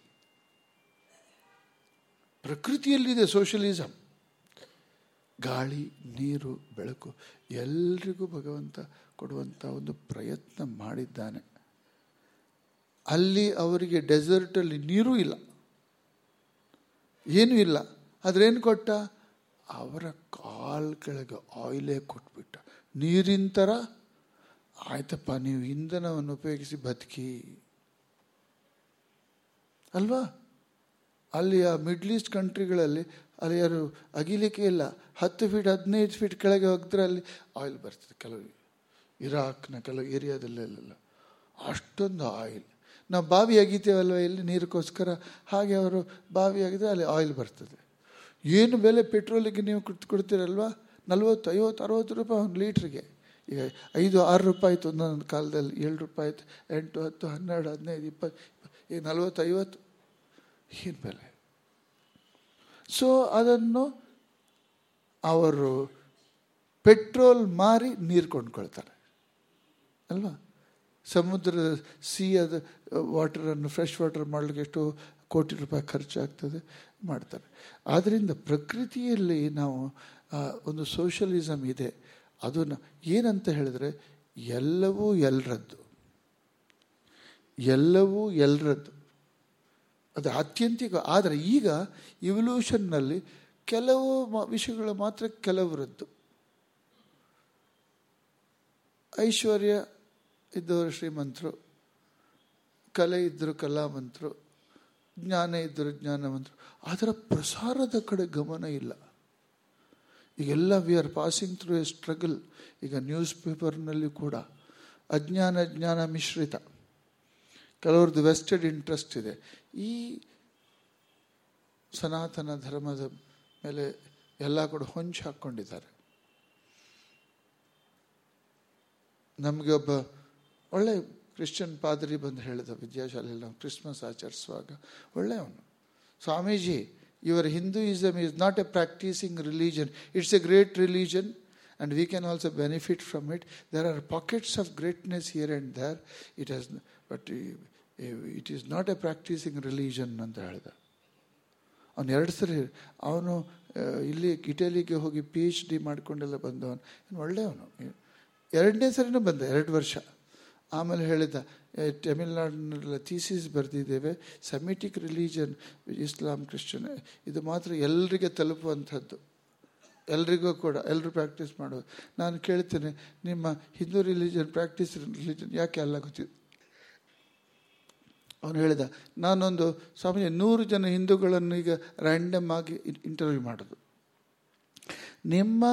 ಪ್ರಕೃತಿಯಲ್ಲಿದೆ ಸೋಷಲಿಸಮ್ ಗಾಳಿ, ನೀರು, ಬೆಳಕು, ಎಲ್ರಿಗೂ ಭಗವಂತ ಕೊಡುವಂಥ ಒಂದು ಪ್ರಯತ್ನ ಮಾಡಿದ್ದಾನೆ. ಅಲ್ಲಿ ಅವರಿಗೆ ಡೆಸರ್ಟಲ್ಲಿ ನೀರೂ ಇಲ್ಲ. ಏನೂ ಇಲ್ಲ. ಆದ್ರೇನು ಕೊಟ್ಟ? ಅವರ ಕಾಲ್ ಕೆಳಗೆ ಆಯಿಲೇ ಕೊಟ್ಬಿಟ್ಟ. ನೀರಿನ ಥರ ಆಯ್ತಪ್ಪ, ನೀವು ಇಂಧನವನ್ನು ಉಪಯೋಗಿಸಿ ಬದುಕಿ. ಅಲ್ವಾ? ಅಲ್ಲಿ ಆ ಮಿಡ್ಲ್ ಈಸ್ಟ್ ಕಂಟ್ರಿಗಳಲ್ಲಿ ಅಲ್ಲಿ ಯಾರು ಅಗಿಲಿಕ್ಕೆ ಇಲ್ಲ. ಹತ್ತು ಫೀಟ್ ಹದಿನೈದು ಫೀಟ್ ಕೆಳಗೆ ಹೋಗಿದ್ರೆ ಅಲ್ಲಿ ಆಯಿಲ್ ಬರ್ತದೆ. ಕೆಲವು ಇರಾಕ್ನ ಕೆಲವು ಏರಿಯಾದಲ್ಲೆಲ್ಲ ಅಷ್ಟೊಂದು ಆಯಿಲ್ ನಾವು ಬಾವಿ ಅಗಿತೇವಲ್ವ ಇಲ್ಲಿ ನೀರಿಗೋಸ್ಕರ? ಹಾಗೆ ಅವರು ಬಾವಿ ಆಗಿದ್ರೆ ಅಲ್ಲಿ ಆಯಿಲ್ ಬರ್ತದೆ. ಏನು ಬೆಲೆ ಪೆಟ್ರೋಲಿಗೆ ನೀವು ಕೊಡ್ತೀರಲ್ವ? ನಲ್ವತ್ತು, ಐವತ್ತು, ಅರವತ್ತು ರೂಪಾಯಿ ಒಂದು ಲೀಟ್ರಿಗೆ. ಈಗ ಐದು, ಆರು ರೂಪಾಯಿ ಇತ್ತು ಒಂದೊಂದು ಕಾಲದಲ್ಲಿ, ಏಳು ರೂಪಾಯಿ ಇತ್ತು ಎಂಟು, ಹತ್ತು, ಹನ್ನೆರಡು, ಹದಿನೈದು, ಇಪ್ಪತ್ತು ಈಗ ನಲ್ವತ್ತು ಐವತ್ತು ಏನು ಬೆಲೆ? ಸೊ ಅದನ್ನು ಅವರು ಪೆಟ್ರೋಲ್ ಮಾರಿ ನೀರು ಕೊಂಡ್ಕೊಳ್ತಾರೆ. ಅಲ್ವಾ? ಸಮುದ್ರದ ಸೀ ಅದು ವಾಟರನ್ನು ಫ್ರೆಶ್ ವಾಟರ್ ಮಾಡಲಿಕ್ಕೆ ಎಷ್ಟು ಕೋಟಿ ರೂಪಾಯಿ ಖರ್ಚಾಗ್ತದೆ, ಮಾಡ್ತಾರೆ. ಆದ್ದರಿಂದ ಪ್ರಕೃತಿಯಲ್ಲಿ ನಾವು ಒಂದು ಸೋಷಲಿಸಮ್ ಇದೆ. ಅದು ಏನಂತ ಹೇಳಿದ್ರೆ, ಎಲ್ಲವೂ ಎಲ್ಲರದ್ದು ಎಲ್ಲವೂ ಎಲ್ಲರದ್ದು ಅದು ಆತ್ಯಂತಿಕ, ಆದರೆ ಈಗ ಇವಲ್ಯೂಷನ್ನಲ್ಲಿ ಕೆಲವು ವಿಷಯಗಳು ಮಾತ್ರ ಕೆಲವರದ್ದು. ಐಶ್ವರ್ಯ ಇದ್ದವರು ಶ್ರೀಮಂತರು, ಕಲೆ ಇದ್ದರು ಕಲಾವಂತರು ಜ್ಞಾನ ಇದ್ದರು ಜ್ಞಾನವಂತರು ಅದರ ಪ್ರಸಾರದ ಕಡೆ ಗಮನ ಇಲ್ಲ. ಈಗೆಲ್ಲ we are passing through a struggle ಈಗ ನ್ಯೂಸ್ ಪೇಪರ್ನಲ್ಲಿ ಕೂಡ ಅಜ್ಞಾನ ಜ್ಞಾನ ಮಿಶ್ರಿತ. ಕೆಲವ್ರದ್ದು ವೆಸ್ಟೆಡ್ ಇಂಟ್ರೆಸ್ಟ್ ಇದೆ. ಈ ಸನಾತನ ಧರ್ಮದ ಮೇಲೆ ಎಲ್ಲ ಕೂಡ ಹೊಂಚು ಹಾಕ್ಕೊಂಡಿದ್ದಾರೆ ನಮಗೆ ಒಬ್ಬ ಒಳ್ಳೆ ಕ್ರಿಶ್ಚಿಯನ್ ಪಾದ್ರಿ ಬಂದು ಹೇಳಿದ ವಿದ್ಯಾಶಾಲೆಯಲ್ಲಿ ನಾವು ಕ್ರಿಸ್ಮಸ್ ಆಚರಿಸುವಾಗ ಒಳ್ಳೆಯವನು. Swamiji your Hinduism is not a practising religion it's a great religion and we can also benefit from it. There are pockets of greatness here and there. It has, but it is not a practising practicing ಅಂತ ಹೇಳ್ದ ಅವನು ಎರಡು ಸರಿ ಅವನು ಇಲ್ಲಿ ಇಟಲಿಗೆ ಹೋಗಿ ಪಿ ಎಚ್ ಡಿ ಮಾಡ್ಕೊಂಡೆಲ್ಲ ಬಂದವನು. ಒಳ್ಳೆಯವನು. ಎರಡನೇ ಸರಿನೂ ಬಂದ ಎರಡು ವರ್ಷ. ಆಮೇಲೆ ಹೇಳಿದ ತಮಿಳ್ನಾಡಿನೆಲ್ಲ ಥೀಸಿಸ್ ಬರೆದಿದ್ದೇವೆ. ಸೆಮಿಟಿಕ್ ರಿಲಿಜನ್ ಇಸ್ಲಾಂ ಕ್ರಿಶ್ಚಿಯನ್ ಇದು ಮಾತ್ರ ಎಲ್ಲರಿಗೆ ತಲುಪುವಂಥದ್ದು. ಎಲ್ರಿಗೂ ಕೂಡ ಎಲ್ಲರೂ ಪ್ರಾಕ್ಟೀಸ್ ಮಾಡೋದು ನಾನು ಕೇಳ್ತೇನೆ, ನಿಮ್ಮ ಹಿಂದೂ ರಿಲಿಜನ್ ಪ್ರಾಕ್ಟೀಸ್ ರಿಲಿಜನ್ ಯಾಕೆ ಅಲ್ಲ ಗೊತ್ತಿದ್ದು ಅವನು ಹೇಳಿದ, ನಾನೊಂದು ಸ್ವಾಮಿ ನೂರು ಜನ ಹಿಂದೂಗಳನ್ನು ಈಗ ರ್ಯಾಂಡಮ್ ಆಗಿ ಇಂಟರ್ವ್ಯೂ ಮಾಡೋದು. ನಿಮ್ಮ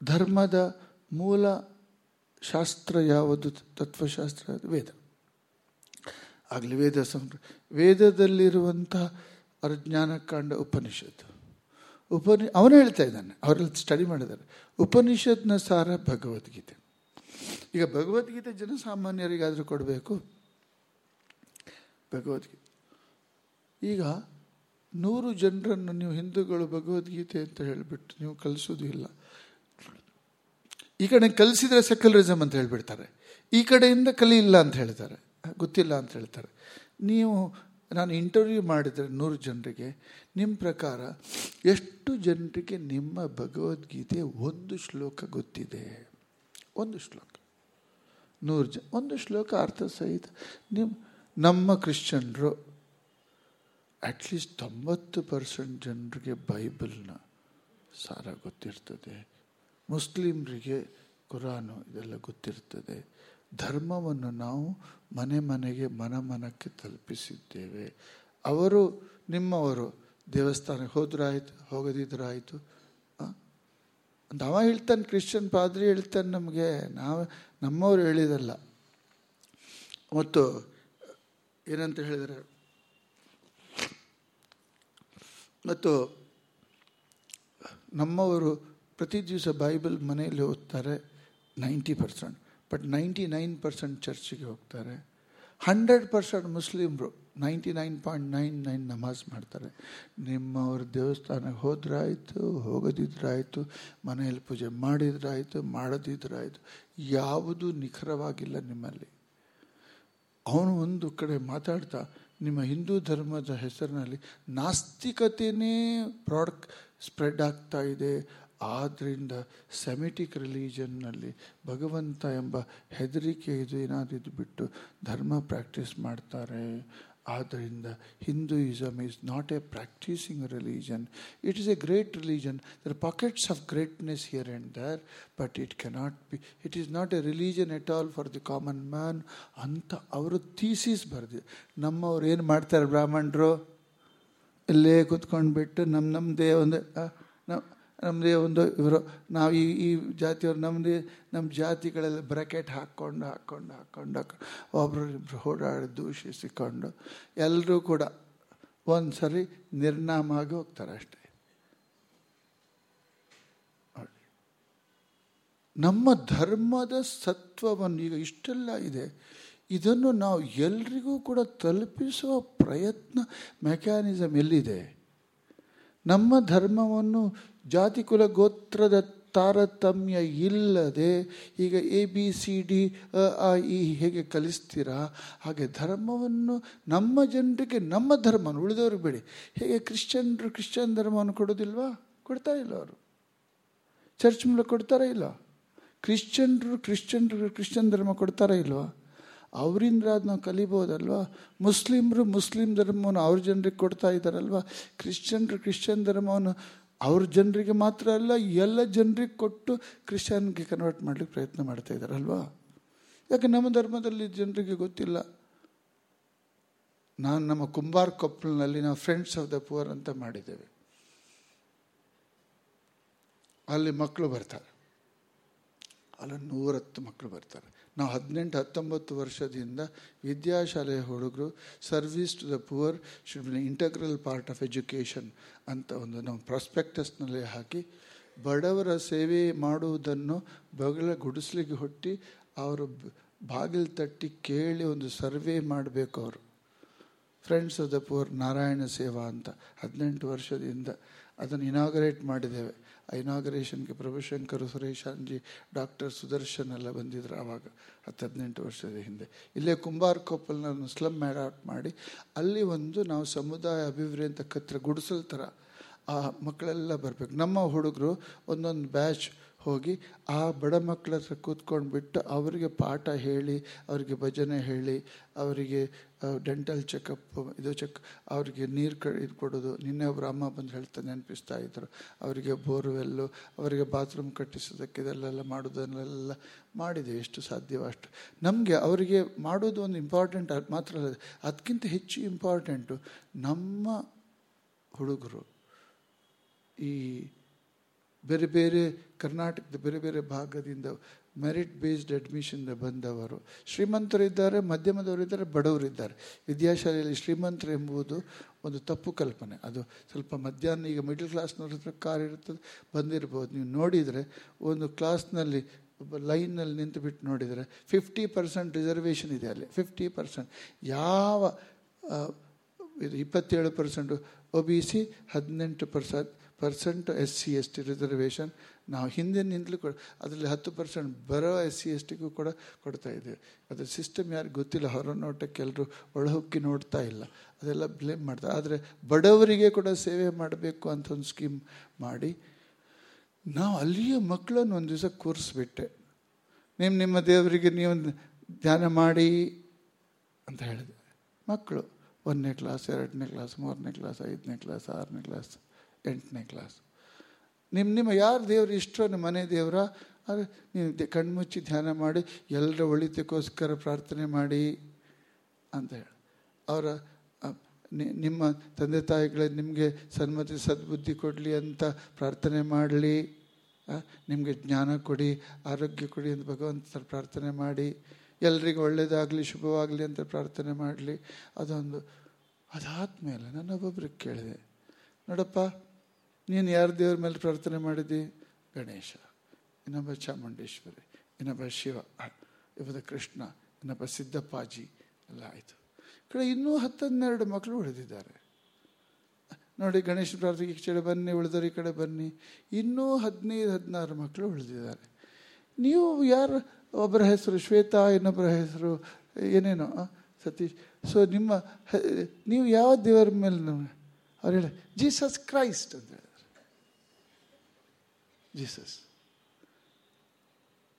ಧರ್ಮದ ಮೂಲ ಶಾಸ್ತ್ರ ಯಾವುದು? ತತ್ವಶಾಸ್ತ್ರ, ವೇದ. ಆಗಲಿ ವೇದ ಸಂಪ್ರ ವೇದದಲ್ಲಿರುವಂಥ ಅಜ್ಞಾನಕಾಂಡ ಉಪನಿಷತ್ತು. ಉಪನಿ, ಅವನು ಹೇಳ್ತಾ ಇದ್ದಾನೆ, ಅವರೆಲ್ಲ ಸ್ಟಡಿ ಮಾಡಿದ್ದಾರೆ. ಉಪನಿಷತ್ನ ಸಾರ ಭಗವದ್ಗೀತೆ. ಈಗ ಭಗವದ್ಗೀತೆ ಜನಸಾಮಾನ್ಯರಿಗಾದರೂ ಕೊಡಬೇಕು. ಭಗವದ್ಗೀತೆ. ಈಗ ನೂರು ಜನರನ್ನು ನೀವು ಹಿಂದೂಗಳು ಭಗವದ್ಗೀತೆ ಅಂತ ಹೇಳಿಬಿಟ್ಟು ನೀವು ಕಲಿಸೋದು ಇಲ್ಲ. ಈ ಕಡೆ ಕಲಿಸಿದ್ರೆ ಸೆಕ್ಯುಲರಿಸಮ್ ಅಂತ ಹೇಳಿಬಿಡ್ತಾರೆ. ಈ ಕಡೆಯಿಂದ ಕಲಿಯಿಲ್ಲ ಅಂತ ಹೇಳ್ತಾರೆ. ಗೊತ್ತಿಲ್ಲ ಅಂತ ಹೇಳ್ತಾರೆ. ನೀವು, ನಾನು ಇಂಟರ್ವ್ಯೂ ಮಾಡಿದರೆ ನೂರು ಜನರಿಗೆ, ನಿಮ್ಮ ಪ್ರಕಾರ ಎಷ್ಟು ಜನರಿಗೆ ನಿಮ್ಮ ಭಗವದ್ಗೀತೆ ಒಂದು ಶ್ಲೋಕ ಗೊತ್ತಿದೆ? ಒಂದು ಶ್ಲೋಕ. ನೂರು ಜನ ಒಂದು ಶ್ಲೋಕ ಅರ್ಥ ಸಹಿತ ನಿಮ್ಮ ನಮ್ಮ ಕ್ರಿಶ್ಚಿಯನ್ರು ಅಟ್ಲೀಸ್ಟ್ ತೊಂಬತ್ತು ಪರ್ಸೆಂಟ್ ಜನರಿಗೆ ಬೈಬಲ್ನ ಸಾರ ಗೊತ್ತಿರ್ತದೆ. ಮುಸ್ಲಿಮ್ರಿಗೆ ಕುರಾನು ಇದೆಲ್ಲ ಗೊತ್ತಿರ್ತದೆ. ಧರ್ಮವನ್ನು ನಾವು ಮನೆ ಮನೆಗೆ ಮನ ಮನಕ್ಕೆ ತಲುಪಿಸಿದ್ದೇವೆ. ಅವರು ನಿಮ್ಮವರು ದೇವಸ್ಥಾನಕ್ಕೆ ಹೋಗದಿದ್ರಾಯ್ತು ಅಂತ ಅವ ಹೇಳ್ತಾನೆ, ಕ್ರಿಶ್ಚಿಯನ್ ಪಾದ್ರಿ ಹೇಳ್ತಾನೆ ನಮಗೆ, ನಾವು ನಮ್ಮವರು ಹೇಳಿದಲ್ಲ. ಮತ್ತು ಏನಂತ ಹೇಳಿದರೆ, ಮತ್ತು ನಮ್ಮವರು ಪ್ರತಿ ದಿವಸ ಬೈಬಲ್ ಮನೆಯಲ್ಲಿ ಓದ್ತಾರೆ ninety percent. But ninety nine percent ಚರ್ಚಿಗೆ ಹೋಗ್ತಾರೆ. Hundred percent ಮುಸ್ಲಿಮ್ರು ninety nine point nine nine ನಮಾಜ್ ಮಾಡ್ತಾರೆ. ನಿಮ್ಮವ್ರ ದೇವಸ್ಥಾನಕ್ಕೆ ಹೋದ್ರಾಯಿತು, ಹೋಗೋದಿದ್ರಾಯಿತು, ಮನೆಯಲ್ಲಿ ಪೂಜೆ ಮಾಡಿದ್ರಾಯಿತು, ಮಾಡೋದಿದ್ರಾಯಿತು, ಯಾವುದು ನಿಖರವಾಗಿಲ್ಲ ನಿಮ್ಮಲ್ಲಿ. ಅವನು ಒಂದು ಕಡೆ ಮಾತಾಡ್ತಾ, ನಿಮ್ಮ ಹಿಂದೂ ಧರ್ಮದ ಹೆಸರಿನಲ್ಲಿ ನಾಸ್ತಿಕತೆಯೇ ಪ್ರಾಡಕ್ಟ್ ಸ್ಪ್ರೆಡ್ ಆಗ್ತಾ ಇದೆ ಆದ್ದರಿಂದ ಸೆಮಿಟಿಕ್ ರಿಲೀಜನ್ನಲ್ಲಿ ಭಗವಂತ ಎಂಬ ಹೆದರಿಕೆ ಇದು ಏನಾದಿದ್ದು ಬಿಟ್ಟು ಧರ್ಮ ಪ್ರಾಕ್ಟೀಸ್ ಮಾಡ್ತಾರೆ. ಆದ್ದರಿಂದ Hinduism is not a practising religion it is a great religion there pockets of greatness here and there but it cannot be it is not a religion at all for the common man ಅಂತ ಅವರು ಥೀಸಿಸ್ ಬರೆದಿದೆ ನಮ್ಮವ್ರು ಏನು ಮಾಡ್ತಾರೆ ಬ್ರಾಹ್ಮಣರು? ಇಲ್ಲೇ ಕೂತ್ಕೊಂಡ್ಬಿಟ್ಟು ನಮ್ಮ ನಮ್ಮದೇ ಒಂದು ನಮ್ಮದೇ ಒಂದು ಇವರು ನಾವು ಈ ಈ ಜಾತಿಯವರು ನಮ್ಮದೇ ನಮ್ಮ ಜಾತಿಗಳೆಲ್ಲ ಬ್ರಾಕೆಟ್ ಹಾಕ್ಕೊಂಡು ಹಾಕ್ಕೊಂಡು ಹಾಕ್ಕೊಂಡು ಹಾಕೊಂಡು ಒಬ್ಬರು ಇಬ್ಬರು ಓಡಾಡಿ ದೂಷಿಸಿಕೊಂಡು ಎಲ್ಲರೂ ಕೂಡ ಒಂದು ಸರಿ ನಿರ್ನಾಮ ಆಗಿ ಹೋಗ್ತಾರೆ ಅಷ್ಟೇ. ನಮ್ಮ ಧರ್ಮದ ಸತ್ವವನ್ನು ಈಗ ಇಷ್ಟೆಲ್ಲ ಇದೆ. ಇದನ್ನು ನಾವು ಎಲ್ರಿಗೂ ಕೂಡ ತಲುಪಿಸುವ ಪ್ರಯತ್ನ ಮೆಕ್ಯಾನಿಸಮ್ ಎಲ್ಲಿದೆ? ನಮ್ಮ ಧರ್ಮವನ್ನು ಜಾತಿ ಕುಲ ಗೋತ್ರದ ತಾರತಮ್ಯ ಇಲ್ಲದೆ ಈಗ ಎ ಬಿ ಸಿ ಡಿ ಅ ಇ ಹೇಗೆ ಕಲಿಸ್ತೀರಾ? ಹಾಗೆ ಧರ್ಮವನ್ನು ನಮ್ಮ ಜನರಿಗೆ, ನಮ್ಮ ಧರ್ಮವನ್ನು ಉಳಿದವ್ರಿಗೆ ಬೇಡಿ. ಹೇಗೆ ಕ್ರಿಶ್ಚಿಯನ್ರು ಕ್ರಿಶ್ಚಿಯನ್ ಧರ್ಮವನ್ನು ಕೊಡೋದಿಲ್ವಾ ಕೊಡ್ತಾ ಇಲ್ಲ ಅವರು. ಚರ್ಚ್ ಮೂಲಕ ಕೊಡ್ತಾರಾ ಇಲ್ಲ? ಕ್ರಿಶ್ಚಿಯನ್ರು ಕ್ರಿಶ್ಚಿಯನ್ರು ಕ್ರಿಶ್ಚಿಯನ್ ಧರ್ಮ ಕೊಡ್ತಾರಾ ಇಲ್ವಾ? ಅವರಿಂದ ಅದು ನಾವು ಕಲಿಬೋದಲ್ವಾ? ಮುಸ್ಲಿಮ್ರು ಮುಸ್ಲಿಂ ಧರ್ಮವನ್ನು ಅವ್ರ ಜನರಿಗೆ ಕೊಡ್ತಾ ಇದ್ದಾರಲ್ವಾ ಕ್ರಿಶ್ಚಿಯನ್ರು ಕ್ರಿಶ್ಚಿಯನ್ ಧರ್ಮವನ್ನು ಅವ್ರ ಜನರಿಗೆ ಮಾತ್ರ ಅಲ್ಲ, ಎಲ್ಲ ಜನರಿಗೆ ಕೊಟ್ಟು ಕ್ರಿಶ್ಚಿಯನ್ಗೆ ಕನ್ವರ್ಟ್ ಮಾಡಲಿಕ್ಕೆ ಪ್ರಯತ್ನ ಮಾಡ್ತಾ ಇದ್ದಾರಲ್ವಾ ಯಾಕೆ ನಮ್ಮ ಧರ್ಮದಲ್ಲಿ ಜನರಿಗೆ ಗೊತ್ತಿಲ್ಲ? ನಾನು ನಮ್ಮ ಕುಂಬಾರ್ ಕೊಪ್ಪಲ್ನಲ್ಲಿ ನಾವು ಫ್ರೆಂಡ್ಸ್ ಆಫ್ ದ ಪುವರ್ ಅಂತ ಮಾಡಿದ್ದೇವೆ. ಅಲ್ಲಿ ಮಕ್ಕಳು ಬರ್ತಾರೆ. ಅಲ್ಲಿ, ನೂರತ್ತು ಮಕ್ಕಳು ಬರ್ತಾರೆ. ನಾವು ಹದಿನೆಂಟು, ಹತ್ತೊಂಬತ್ತು ವರ್ಷದಿಂದ ವಿದ್ಯಾಶಾಲೆಯ ಹುಡುಗರು service to the poor should be integral part of education ಅಂತ ಒಂದು ನಾವು ಪ್ರಾಸ್ಪೆಕ್ಟಸ್ನಲ್ಲಿ ಹಾಕಿ, ಬಡವರ ಸೇವೆ ಮಾಡುವುದನ್ನು ಬಗಲ ಗುಡಿಸ್ಲಿಕ್ಕೆ ಹೊಟ್ಟಿ, ಅವರು ಬಾಗಿಲು ತಟ್ಟಿ ಕೇಳಿ ಒಂದು ಸರ್ವೆ ಮಾಡಬೇಕು ಅವರು. Friends of the poor Narayana Seva ಅಂತ ಹದಿನೆಂಟು ವರ್ಷದಿಂದ ಅದನ್ನು ಇನಾಗರೇಟ್ ಮಾಡಿದ್ದೇವೆ. ಇನಾಗರೇಷನ್ಗೆ ಪ್ರಭುಶಂಕರ್ ಸುರೇಶಾನ್ಜಿ ಡಾಕ್ಟರ್ ಸುದರ್ಶನ್ ಎಲ್ಲ ಬಂದಿದ್ರು ಆವಾಗ, ಹತ್ತು, ಹದಿನೆಂಟು ವರ್ಷದ ಹಿಂದೆ. ಇಲ್ಲೇ ಕುಂಬಾರ್ ಕೊಪ್ಪಲ್ನ ಸ್ಲಮ್ ಆಟ್ ಮಾಡಿ, ಅಲ್ಲಿ ಒಂದು ನಾವು ಸಮುದಾಯ ಅಭಿವೃದ್ಧಿ ಅಂತ ಕತ್ರ ಗುಡಿಸಲ್ ಥರ ಆ ಮಕ್ಕಳೆಲ್ಲ ಬರಬೇಕು. ನಮ್ಮ ಹುಡುಗರು ಒಂದೊಂದು ಬ್ಯಾಚ್ ಹೋಗಿ ಆ ಬಡ ಮಕ್ಕಳ ಹತ್ರ ಕೂತ್ಕೊಂಡು ಬಿಟ್ಟು ಅವರಿಗೆ ಪಾಠ ಹೇಳಿ, ಅವರಿಗೆ ಭಜನೆ ಹೇಳಿ, ಅವರಿಗೆ ಡೆಂಟಲ್ ಚೆಕಪ್ ಇದು ಚೆಕ್ ಅವರಿಗೆ ನೀರು ಕ, ಇದು ಕೊಡೋದು. ನಿನ್ನೆ ಒಬ್ಬರು ಅಮ್ಮ ಬಂದು ಹೇಳ್ತಾ ನೆನಪಿಸ್ತಾ ಇದ್ರು. ಅವರಿಗೆ ಬೋರ್ವೆಲ್ಲು, ಅವರಿಗೆ ಬಾತ್ರೂಮ್ ಕಟ್ಟಿಸೋದಕ್ಕೆ ಇದೆಲ್ಲ ಮಾಡೋದನ್ನೆಲ್ಲ ಮಾಡಿದೆ. ಎಷ್ಟು ಸಾಧ್ಯವೋ ಅಷ್ಟು. ನಮಗೆ ಅವರಿಗೆ ಮಾಡೋದು ಒಂದು ಇಂಪಾರ್ಟೆಂಟ್ ಮಾತ್ರ ಅದಕ್ಕಿಂತ ಹೆಚ್ಚು ಇಂಪಾರ್ಟೆಂಟು ನಮ್ಮ ಹುಡುಗರು ಈ ಬೇರೆ ಬೇರೆ ಕರ್ನಾಟಕದ ಬೇರೆ ಬೇರೆ ಭಾಗದಿಂದ ಮೆರಿಟ್ ಬೇಸ್ಡ್ ಅಡ್ಮಿಷನ್ದ ಬಂದವರು. ಶ್ರೀಮಂತರು ಇದ್ದಾರೆ ಮಾಧ್ಯಮದವರಿದ್ದಾರೆ ಬಡವರಿದ್ದಾರೆ ವಿದ್ಯಾಶಾಲೆಯಲ್ಲಿ ಶ್ರೀಮಂತರು ಎಂಬುದು ಒಂದು ತಪ್ಪು ಕಲ್ಪನೆ. ಅದು ಸ್ವಲ್ಪ ಮಧ್ಯಾಹ್ನ, ಈಗ ಮಿಡಲ್ ಕ್ಲಾಸ್ನವ್ರ ಹತ್ರ ಕಾರ್ ಇರ್ತದೆ ಬಂದಿರ್ಬೋದು. ನೀವು ನೋಡಿದರೆ ಒಂದು ಕ್ಲಾಸ್ನಲ್ಲಿ ಒಬ್ಬ ಲೈನಲ್ಲಿ ನಿಂತು ಬಿಟ್ಟು ನೋಡಿದರೆ ಫಿಫ್ಟಿ ಪರ್ಸೆಂಟ್ ರಿಸರ್ವೇಷನ್ ಇದೆ ಅಲ್ಲಿ. ಫಿಫ್ಟಿ ಪರ್ಸೆಂಟ್ ಯಾವ ಇದು ಇಪ್ಪತ್ತೇಳು ಪರ್ಸೆಂಟು ಒ ಬಿ ಸಿ ಹದಿನೆಂಟು percent percent S C S T reservation ನಾವು ಹಿಂದಿನಿಂದಲೂ ಕೊಡ ಅದರಲ್ಲಿ ಹತ್ತು ಪರ್ಸೆಂಟ್ ಬರೋ ಎಸ್ ಸಿ ಎಸ್ ಟಿಗೂ ಕೂಡ ಕೊಡ್ತಾ ಇದ್ದೀವಿ. ಅದರ ಸಿಸ್ಟಮ್ ಯಾರಿಗೆ ಗೊತ್ತಿಲ್ಲ, ಹೊರ ನೋಟಕ್ಕೆ ಎಲ್ಲರೂ ಒಳಹೊಕ್ಕಿ ನೋಡ್ತಾ ಇಲ್ಲ. ಅದೆಲ್ಲ ಬ್ಲೇಮ್ ಮಾಡ್ತಾರೆ. ಆದರೆ ಬಡವರಿಗೆ ಕೂಡ ಸೇವೆ ಮಾಡಬೇಕು ಅಂತ ಒಂದು ಸ್ಕೀಮ್ ಮಾಡಿ ನಾವು ಅಲ್ಲಿಯ ಮಕ್ಕಳನ್ನು ಒಂದು ದಿವಸ ಕೂರಿಸ್ಬಿಟ್ಟೆ ನಿಮ್ಮ ನಿಮ್ಮ ದೇವರಿಗೆ ನೀವು ಧ್ಯಾನ ಮಾಡಿ ಅಂತ ಹೇಳಿದೆ. ಮಕ್ಕಳು ಒಂದನೇ ಕ್ಲಾಸ್ ಎರಡನೇ ಕ್ಲಾಸ್ ಮೂರನೇ ಕ್ಲಾಸ್ ಐದನೇ ಕ್ಲಾಸ್ ಆರನೇ ಕ್ಲಾಸ್ ಎಂಟನೇ ಕ್ಲಾಸ್. ನಿಮ್ಮ ನಿಮ್ಮ ಯಾರು ದೇವರು ಇಷ್ಟೋ ನಿಮ್ಮ ಮನೆ ದೇವರ ಆದರೆ ನೀವು ಕಣ್ಮುಚ್ಚಿ ಧ್ಯಾನ ಮಾಡಿ ಎಲ್ಲರ ಒಳಿತಕ್ಕೋಸ್ಕರ ಪ್ರಾರ್ಥನೆ ಮಾಡಿ ಅಂತ ಹೇಳಿ. ಅವರ ನಿಮ್ಮ ತಂದೆ ತಾಯಿಗಳೇ ನಿಮಗೆ ಸನ್ಮತಿ, ಸದ್ಬುದ್ಧಿ ಕೊಡಲಿ ಅಂತ ಪ್ರಾರ್ಥನೆ ಮಾಡಲಿ ನಿಮಗೆ ಜ್ಞಾನ ಕೊಡಿ, ಆರೋಗ್ಯ ಕೊಡಿ ಅಂತ ಭಗವಂತ ಪ್ರಾರ್ಥನೆ ಮಾಡಿ, ಎಲ್ರಿಗೂ ಒಳ್ಳೆಯದಾಗಲಿ ಶುಭವಾಗಲಿ ಅಂತ ಪ್ರಾರ್ಥನೆ ಮಾಡಲಿ. ಅದೊಂದು, ಅದಾದಮೇಲೆ ನಾನು ಒಬ್ಬೊಬ್ರಿಗೆ ಕೇಳಿದೆ. ನೋಡಪ್ಪ ನೀನು ಯಾರ ದೇವ್ರ ಮೇಲೆ ಪ್ರಾರ್ಥನೆ ಮಾಡಿದ್ದಿ ಗಣೇಶ. ಇನ್ನೊಬ್ಬ ಚಾಮುಂಡೇಶ್ವರಿ, ಇನ್ನೊಬ್ಬ ಶಿವ ಇವತ್ತು ಕೃಷ್ಣ, ಇನ್ನೊಬ್ಬ ಸಿದ್ದಪ್ಪಾಜಿ ಎಲ್ಲ ಆಯಿತು. ಕಡೆ ಇನ್ನೂ ಹತ್ತನ್ನೆರಡು ಮಕ್ಕಳು ಉಳಿದಿದ್ದಾರೆ. ನೋಡಿ, ಗಣೇಶ ಪ್ರಾರ್ಥನೆ ಈ ಕಡೆ ಬನ್ನಿ ಉಳಿದವರು ಈ ಕಡೆ ಬನ್ನಿ. ಇನ್ನೂ ಹದಿನೈದು, ಹದಿನಾರು ಮಕ್ಕಳು ಉಳಿದಿದ್ದಾರೆ. ನೀವು ಯಾರು? ಒಬ್ಬರ ಹೆಸರು ಶ್ವೇತಾ, ಇನ್ನೊಬ್ಬರ ಹೆಸರು ಏನೇನೋ ಸತೀಶ್. ಸೊ ನಿಮ್ಮ ನೀವು ಯಾವ ದೇವರ ಮೇಲೆ ಅವ್ರು ಹೇಳಿ, ಜೀಸಸ್ ಕ್ರೈಸ್ಟ್ ಅಂತ ಹೇಳಿದ್ರು ಜೀಸಸ್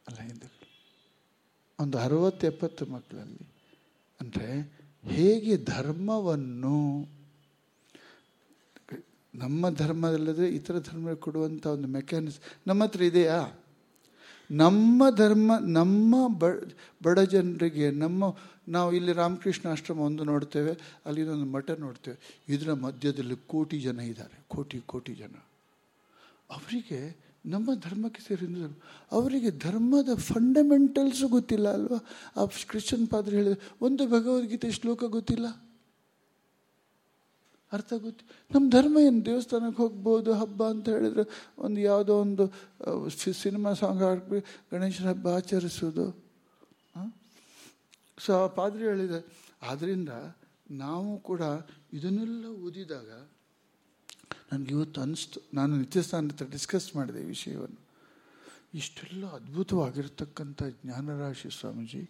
ಅಲ್ಲ ಹಿಂದೆ ಒಂದು ಅರವತ್ತು ಎಪ್ಪತ್ತು ಮಕ್ಕಳಲ್ಲಿ ಅಂದರೆ ಹೇಗೆ ಧರ್ಮವನ್ನು ನಮ್ಮ ಧರ್ಮದಲ್ಲದೆ ಇತರ ಧರ್ಮ ಕೊಡುವಂಥ ಒಂದು ಮೆಕ್ಯಾನಿಸ್ ನಮ್ಮ ಹತ್ರ ಇದೆಯಾ? ನಮ್ಮ ಧರ್ಮ ನಮ್ಮ ಬಡ ಜನರಿಗೆ ನಮ್ಮ ನಾವು ಇಲ್ಲಿ ರಾಮಕೃಷ್ಣ ಆಶ್ರಮ ಒಂದು ನೋಡ್ತೇವೆ ಅಲ್ಲಿ ಒಂದು ಮಠ ನೋಡ್ತೇವೆ. ಇದರ ಮಧ್ಯದಲ್ಲಿ ಕೋಟಿ ಜನ ಇದ್ದಾರೆ ಕೋಟಿ ಕೋಟಿ ಜನ. ಅವರಿಗೆ ನಮ್ಮ ಧರ್ಮಕ್ಕೆ ಸೇರಿದ ಅವರಿಗೆ ಧರ್ಮದ ಫಂಡಮೆಂಟಲ್ಸು ಗೊತ್ತಿಲ್ಲ ಅಲ್ವಾ? ಆ ಕ್ರಿಶ್ಚಿಯನ್ ಪಾದ್ರೆ ಹೇಳಿದ ಒಂದು ಭಗವದ್ಗೀತೆ ಶ್ಲೋಕ ಗೊತ್ತಿಲ್ಲ. ಅರ್ಥ ಗೊತ್ತಿ. ನಮ್ಮ ಧರ್ಮ ಏನು? ದೇವಸ್ಥಾನಕ್ಕೆ ಹೋಗ್ಬೋದು, ಹಬ್ಬ ಅಂತ ಹೇಳಿದ್ರೆ ಒಂದು ಯಾವುದೋ ಒಂದು ಸಿನಿಮಾ ಸಾಂಗ್ ಹಾಕ್ಬಿ ಗಣೇಶನ ಹಬ್ಬ ಆಚರಿಸೋದು ಸೊ ಆ ಪಾದ್ರೆ ಹೇಳಿದೆ. ಆದ್ದರಿಂದ ನಾವು ಕೂಡ ಇದನ್ನೆಲ್ಲ ಓದಿದಾಗ ನನಗೆ ಇವತ್ತು ಅನಿಸ್ತು. ನಾನು ನಿತ್ಯಸ್ಥಾನ ಹತ್ರ ಡಿಸ್ಕಸ್ ಮಾಡಿದೆ ವಿಷಯವನ್ನು. ಇಷ್ಟೆಲ್ಲ ಅದ್ಭುತವಾಗಿರ್ತಕ್ಕಂಥ ಜ್ಞಾನರಾಶಿ ಸ್ವಾಮೀಜಿ,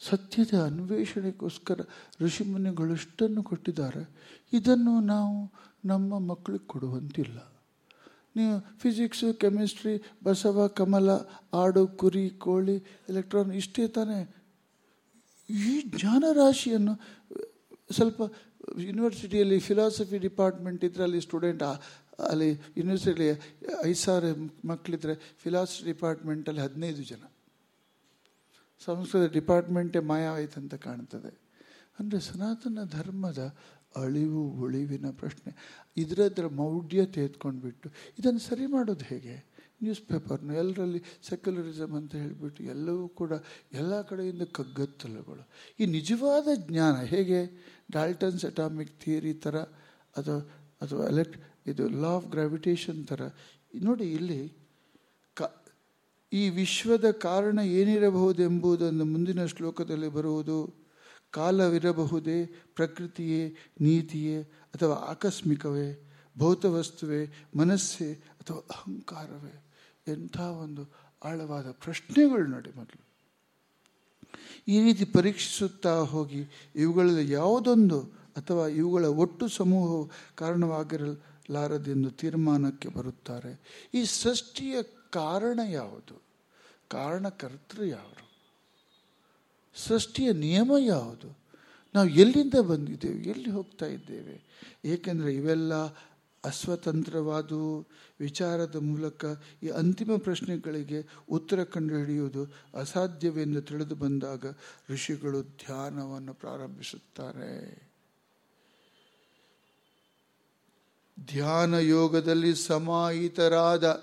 ಸತ್ಯದ ಅನ್ವೇಷಣೆಗೋಸ್ಕರ ಋಷಿಮುನಿಗಳಷ್ಟನ್ನು ಕೊಟ್ಟಿದ್ದಾರೆ. ಇದನ್ನು ನಾವು ನಮ್ಮ ಮಕ್ಕಳಿಗೆ ಕೊಡುವಂತಿಲ್ಲ. ನೀವು ಫಿಸಿಕ್ಸು ಕೆಮಿಸ್ಟ್ರಿ ಬಸವ, ಕಮಲ, ಆಡು, ಕುರಿ, ಕೋಳಿ ಎಲೆಕ್ಟ್ರಾನ್ ಇಷ್ಟೇ ತಾನೇ. ಈ ಜ್ಞಾನರಾಶಿಯನ್ನು ಸ್ವಲ್ಪ ಯೂನಿವರ್ಸಿಟಿಯಲ್ಲಿ ಫಿಲಾಸಫಿ ಡಿಪಾರ್ಟ್ಮೆಂಟ್ ಇದ್ದರೆ ಅಲ್ಲಿ ಸ್ಟೂಡೆಂಟ್ ಅಲ್ಲಿ ಯೂನಿವರ್ಸಿಟಿಯಲ್ಲಿ ಐದು ಸಾವಿರ ಮಕ್ಕಳಿದ್ರೆ ಫಿಲಾಸಫಿ ಡಿಪಾರ್ಟ್ಮೆಂಟಲ್ಲಿ ಹದಿನೈದು ಜನ. ಸಂಸ್ಕೃತ ಡಿಪಾರ್ಟ್ಮೆಂಟೇ ಅಂತ ಕಾಣ್ತದೆ. ಅಂದರೆ ಸನಾತನ ಧರ್ಮದ ಅಳಿವು, ಉಳಿವಿನ ಪ್ರಶ್ನೆ. ಇದರದ್ರ ಮೌಢ್ಯತೆ ಬಿಟ್ಟು ಇದನ್ನು ಸರಿ ಮಾಡೋದು ಹೇಗೆ? ನ್ಯೂಸ್ ಪೇಪರ್ನ ಎಲ್ಲರಲ್ಲಿ ಸೆಕ್ಯುಲರಿಸಮ್ ಅಂತ ಹೇಳಿಬಿಟ್ಟು ಎಲ್ಲವೂ ಕೂಡ ಎಲ್ಲ ಕಡೆಯಿಂದ ಕಗ್ಗತ್ತಲುಗಳು. ಈ ನಿಜವಾದ ಜ್ಞಾನ ಹೇಗೆ? ಡಾಲ್ಟನ್ಸ್ ಅಟಾಮಿಕ್ ಥಿಯರಿ ಥರ ಅಥವಾ ಅಥವಾ ಎಲೆಕ್ಟ್ ಇದು ಲಾ ಆಫ್ ಗ್ರಾವಿಟೇಷನ್ ಥರ ನೋಡಿ ಇಲ್ಲಿ ಕ, ಈ ವಿಶ್ವದ ಕಾರಣ ಏನಿರಬಹುದೆಂಬುದನ್ನು ಮುಂದಿನ ಶ್ಲೋಕದಲ್ಲಿ ಬರುವುದು. ಕಾಲವಿರಬಹುದೇ ಪ್ರಕೃತಿಯೇ, ನೀತಿಯೇ ಅಥವಾ ಆಕಸ್ಮಿಕವೇ? ಭೌತವಸ್ತುವೇ, ಮನಸ್ಸೇ ಅಥವಾ ಅಹಂಕಾರವೇ? ಎಂಥ ಒಂದು ಆಳವಾದ ಪ್ರಶ್ನೆಗಳು ನಡೆ ಮೊದಲು. ಈ ರೀತಿ ಪರೀಕ್ಷಿಸುತ್ತಾ ಹೋಗಿ ಇವುಗಳಲ್ಲಿ ಯಾವುದೊಂದು ಅಥವಾ ಇವುಗಳ ಒಟ್ಟು ಸಮೂಹವು ಕಾರಣವಾಗಿರಲಾರದೆಂದು ತೀರ್ಮಾನಕ್ಕೆ ಬರುತ್ತಾರೆ. ಈ ಸೃಷ್ಟಿಯ ಕಾರಣ ಯಾವುದು? ಕಾರಣಕರ್ತೃ ಯಾರು? ಸೃಷ್ಟಿಯ ನಿಯಮ ಯಾವುದು? ನಾವು ಎಲ್ಲಿಂದ ಬಂದಿದ್ದೇವೆ? ಎಲ್ಲಿ ಹೋಗ್ತಾ ಇದ್ದೇವೆ? ಏಕೆಂದರೆ ಇವೆಲ್ಲ ಅಸ್ವತಂತ್ರವಾದ ವಿಚಾರದ ಮೂಲಕ ಈ ಅಂತಿಮ ಪ್ರಶ್ನೆಗಳಿಗೆ ಉತ್ತರ ಕಂಡುಹಿಡಿಯುವುದು ಅಸಾಧ್ಯವೆಂದು ತಿಳಿದು ಬಂದಾಗ ಋಷಿಗಳು ಧ್ಯಾನವನ್ನು ಪ್ರಾರಂಭಿಸುತ್ತಾರೆ. ಧ್ಯಾನ ಯೋಗದಲ್ಲಿ ಸಮಾಹಿತರಾದ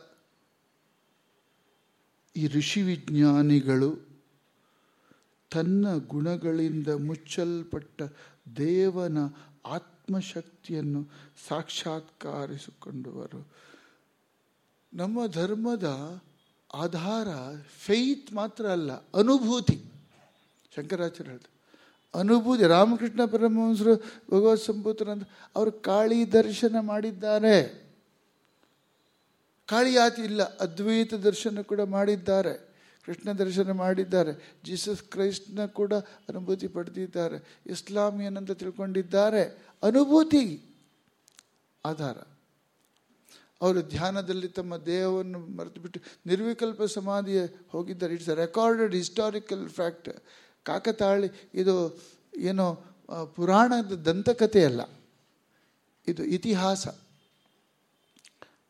ಈ ಋಷಿ ವಿಜ್ಞಾನಿಗಳು ತನ್ನ ಗುಣಗಳಿಂದ ಮುಚ್ಚಲ್ಪಟ್ಟ ದೇವನ ಆತ್ಮಶಕ್ತಿಯನ್ನು ಸಾಕ್ಷಾತ್ಕಾರಿಸಿಕೊಂಡವರು. ನಮ್ಮ ಧರ್ಮದ ಆಧಾರ ಫೇತ್ ಮಾತ್ರ ಅಲ್ಲ, ಅನುಭೂತಿ. ಶಂಕರಾಚಾರ್ಯ ಹೇಳ್ತಾರೆ, ಅನುಭೂತಿ. ರಾಮಕೃಷ್ಣ ಪರಮಹಂಸರು, ಭಗವತ್ ಸಂಪೂತರಂತ ಅವರು ಕಾಳಿ ದರ್ಶನ ಮಾಡಿದ್ದಾರೆ. ಕಾಳಿಯಾತಿ ಇಲ್ಲ, ಅದ್ವೈತ ದರ್ಶನ ಕೂಡ ಮಾಡಿದ್ದಾರೆ. ಕೃಷ್ಣ ದರ್ಶನ ಮಾಡಿದ್ದಾರೆ. ಜೀಸಸ್ ಕ್ರೈಸ್ಟ್ನ ಕೂಡ ಅನುಭೂತಿ ಪಡೆದಿದ್ದಾರೆ. ಇಸ್ಲಾಮ್ ಅಂತ ತಿಳ್ಕೊಂಡಿದ್ದಾರೆ. ಅನುಭೂತಿ, ಆಧಾರ. ಅವರು ಧ್ಯಾನದಲ್ಲಿ ತಮ್ಮ ದೇಹವನ್ನು ಮರೆತುಬಿಟ್ಟು ನಿರ್ವಿಕಲ್ಪ ಸಮಾಧಿಯ ಹೋಗಿದ್ದಾರೆ. It's a recorded historical fact ಕಾಕತಾಳಿ, ಇದು ಏನೋ ಪುರಾಣದ ದಂತಕಥೆಯಲ್ಲ. ಇದು ಇತಿಹಾಸ.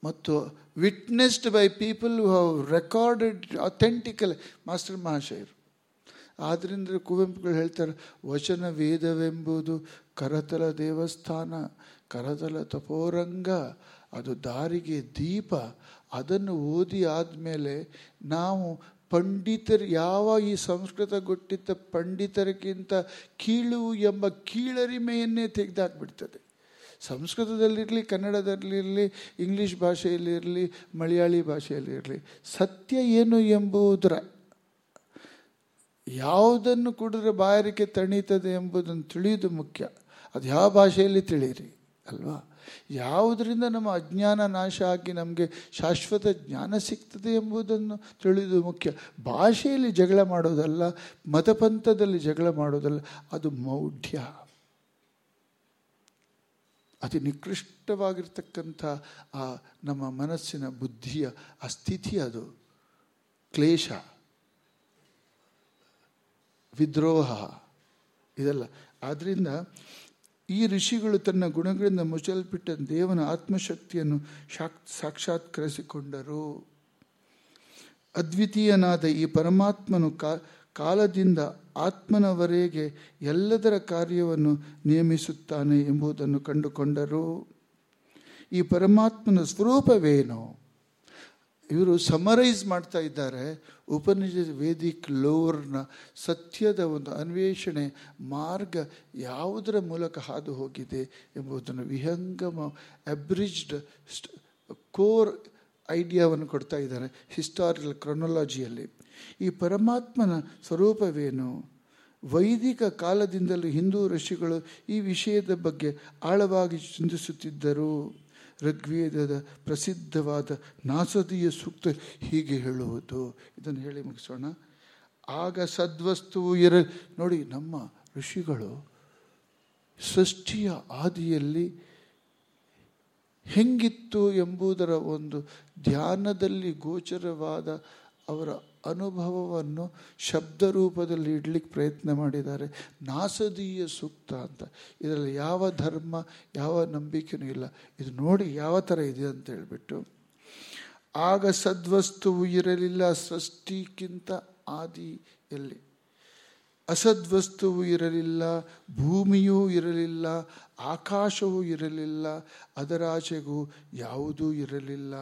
ಮತ್ತು witnessed by people who have recorded authentical master ಮಹಾಶಯರು. ಆದ್ದರಿಂದ ಕುವೆಂಪುಗಳು ಹೇಳ್ತಾರೆ, ವಚನ ವೇದವೆಂಬುದು ಕರತಲ ದೇವಸ್ಥಾನ, ಕರತಲ ತಪೋರಂಗ, ಅದು ದಾರಿಗೆ ದೀಪ, ಅದನ್ನು ಓದಿ ಆದಮೇಲೆ ನಾವು ಪಂಡಿತರು, ಯಾವ ಈ ಸಂಸ್ಕೃತ ಗೊಟ್ಟಿದ್ದ ಪಂಡಿತರಿಗಿಂತ ಕೀಳು ಎಂಬ ಕೀಳರಿಮೆಯನ್ನೇ ತೆಗೆದಾಕ್ಬಿಡ್ತದೆ. ಸಂಸ್ಕೃತದಲ್ಲಿರಲಿ, ಕನ್ನಡದಲ್ಲಿರಲಿ, ಇಂಗ್ಲೀಷ್ ಭಾಷೆಯಲ್ಲಿರಲಿ, ಮಲಯಾಳಿ ಭಾಷೆಯಲ್ಲಿರಲಿ, ಸತ್ಯ ಏನು ಎಂಬುದರ ಯಾವುದನ್ನು ಕುಡಿದ್ರೆ ಬಾಯಾರಿಕೆ ತಣೀತದೆ ಎಂಬುದನ್ನು ತಿಳಿಯೋದು ಮುಖ್ಯ. ಅದು ಯಾವ ಭಾಷೆಯಲ್ಲಿ ತಿಳಿಯಿರಿ, ಅಲ್ವಾ? ಯಾವುದರಿಂದ ನಮ್ಮ ಅಜ್ಞಾನ ನಾಶ ಆಗಿ ನಮಗೆ ಶಾಶ್ವತ ಜ್ಞಾನ ಸಿಗ್ತದೆ ಎಂಬುದನ್ನು ತಿಳಿದು ಮುಖ್ಯ. ಭಾಷೆಯಲ್ಲಿ ಜಗಳ ಮಾಡೋದಲ್ಲ, ಮತಪಂಥದಲ್ಲಿ ಜಗಳ ಮಾಡೋದಲ್ಲ, ಅದು ಮೌಢ್ಯ. ಅತಿ ನಿಕೃಷ್ಟವಾಗಿರ್ತಕ್ಕಂಥ ಆ ನಮ್ಮ ಮನಸ್ಸಿನ ಬುದ್ಧಿಯ, ಆ ಸ್ಥಿತಿ ಅದು. ಕ್ಲೇಶ, ವಿದ್ರೋಹ, ಇದೆಲ್ಲ. ಆದ್ದರಿಂದ ಈ ಋಷಿಗಳು ತನ್ನ ಗುಣಗಳಿಂದ ಮುಚ್ಚಲ್ಪಟ್ಟ ದೇವನ ಆತ್ಮಶಕ್ತಿಯನ್ನು ಶಾಕ್, ಸಾಕ್ಷಾತ್ಕರಿಸಿಕೊಂಡರು. ಅದ್ವಿತೀಯನಾದ ಈ ಪರಮಾತ್ಮನು ಕಾ ಕಾಲದಿಂದ ಆತ್ಮನವರೆಗೆ ಎಲ್ಲದರ ಕಾರ್ಯವನ್ನು ನಿಯಮಿಸುತ್ತಾನೆ ಎಂಬುದನ್ನು ಕಂಡುಕೊಂಡರು. ಈ ಪರಮಾತ್ಮನ ಸ್ವರೂಪವೇನು? ಇವರು ಸಮರೈಸ್ ಮಾಡ್ತಾ ಇದ್ದಾರೆ. ಉಪನಿಷತ್ ವೇದಿಕ್ ಲೋರ್ನ ಸತ್ಯದ ಒಂದು ಅನ್ವೇಷಣೆ ಮಾರ್ಗ ಯಾವುದರ ಮೂಲಕ ಹಾದು ಹೋಗಿದೆ ಎಂಬುದನ್ನು ವಿಹಂಗಮ ಅಬ್ರಿಜ್ಡ್ ಕೋರ್ ಐಡಿಯಾವನ್ನು ಕೊಡ್ತಾ ಇದ್ದಾರೆ. ಹಿಸ್ಟಾರಿಕಲ್ ಕ್ರೊನೊಲಾಜಿಯಲ್ಲಿ ಈ ಪರಮಾತ್ಮನ ಸ್ವರೂಪವೇನು? ವೈದಿಕ ಕಾಲದಿಂದಲೂ ಹಿಂದೂ ಋಷಿಗಳು ಈ ವಿಷಯದ ಬಗ್ಗೆ ಆಳವಾಗಿ ಚಿಂತಿಸುತ್ತಿದ್ದರು. ಋಗ್ವೇದದ ಪ್ರಸಿದ್ಧವಾದ ನಾಸದಿಯ ಸೂಕ್ತ ಹೀಗೆ ಹೇಳುವುದು. ಇದನ್ನು ಹೇಳಿ ಮುಗಿಸೋಣ. ಆಗ ಸದ್ವಸ್ತುವು ಇರ, ನೋಡಿ ನಮ್ಮ ಋಷಿಗಳು ಸೃಷ್ಟಿಯ ಆದಿಯಲ್ಲಿ ಹೆಂಗಿತ್ತು ಎಂಬುದರ ಒಂದು ಧ್ಯಾನದಲ್ಲಿ ಗೋಚರವಾದ ಅವರ ಅನುಭವವನ್ನು ಶಬ್ದ ರೂಪದಲ್ಲಿ ಇಡ್ಲಿಕ್ಕೆ ಪ್ರಯತ್ನ ಮಾಡಿದ್ದಾರೆ. ನಾಸದೀಯ ಸೂಕ್ತ ಅಂತ. ಇದರಲ್ಲಿ ಯಾವ ಧರ್ಮ, ಯಾವ ನಂಬಿಕೆನೂ ಇಲ್ಲ. ಇದು ನೋಡಿ ಯಾವ ಥರ ಇದೆ ಅಂತ ಹೇಳಿಬಿಟ್ಟು, ಆಗ ಸದ್ವಸ್ತುವು ಇರಲಿಲ್ಲ ಸೃಷ್ಟಿಕ್ಕಿಂತ ಆದಿಯಲ್ಲಿ ಅಸದ್ವಸ್ತುವು ಇರಲಿಲ್ಲ, ಭೂಮಿಯೂ ಇರಲಿಲ್ಲ, ಆಕಾಶವೂ ಇರಲಿಲ್ಲ ಅದರಾಚೆಗೂ ಯಾವುದೂ ಇರಲಿಲ್ಲ.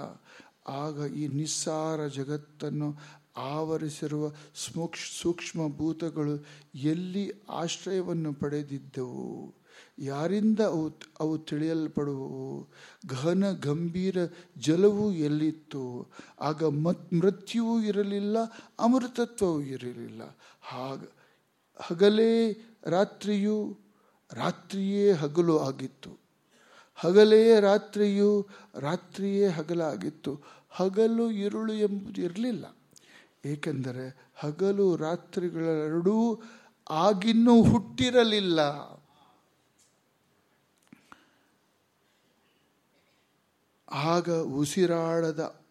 ಆಗ ಈ ನಿಸ್ಸಾರ ಜಗತ್ತನ್ನು ಆವರಿಸಿರುವ ಸ್ಮೂಕ್ಷ ಸೂಕ್ಷ್ಮ ಭೂತಗಳು ಎಲ್ಲಿ ಆಶ್ರಯವನ್ನು ಪಡೆದಿದ್ದವು? ಯಾರಿಂದ ಅವು ಅವು ತಿಳಿಯಲ್ಪಡುವು? ಘನ ಗಂಭೀರ ಜಲವು ಎಲ್ಲಿತ್ತು? ಆಗ ಮತ್, ಮೃತ್ಯುವೂ ಇರಲಿಲ್ಲ, ಅಮೃತತ್ವವೂ ಇರಲಿಲ್ಲ. ಹಾಗ, ಹಗಲೇ ರಾತ್ರಿಯು, ರಾತ್ರಿಯೇ ಹಗಲು ಆಗಿತ್ತು. ಹಗಲೇ ರಾತ್ರಿಯು, ರಾತ್ರಿಯೇ ಹಗಲಾಗಿತ್ತು. ಹಗಲು, ಇರುಳು ಎಂಬುದು ಇರಲಿಲ್ಲ. ಏಕೆಂದರೆ ಹಗಲು ರಾತ್ರಿಗಳೆರಡೂ ಆಗಿನ್ನೂ ಹುಟ್ಟಿರಲಿಲ್ಲ. ಆಗ ಉಸಿರಾಡದ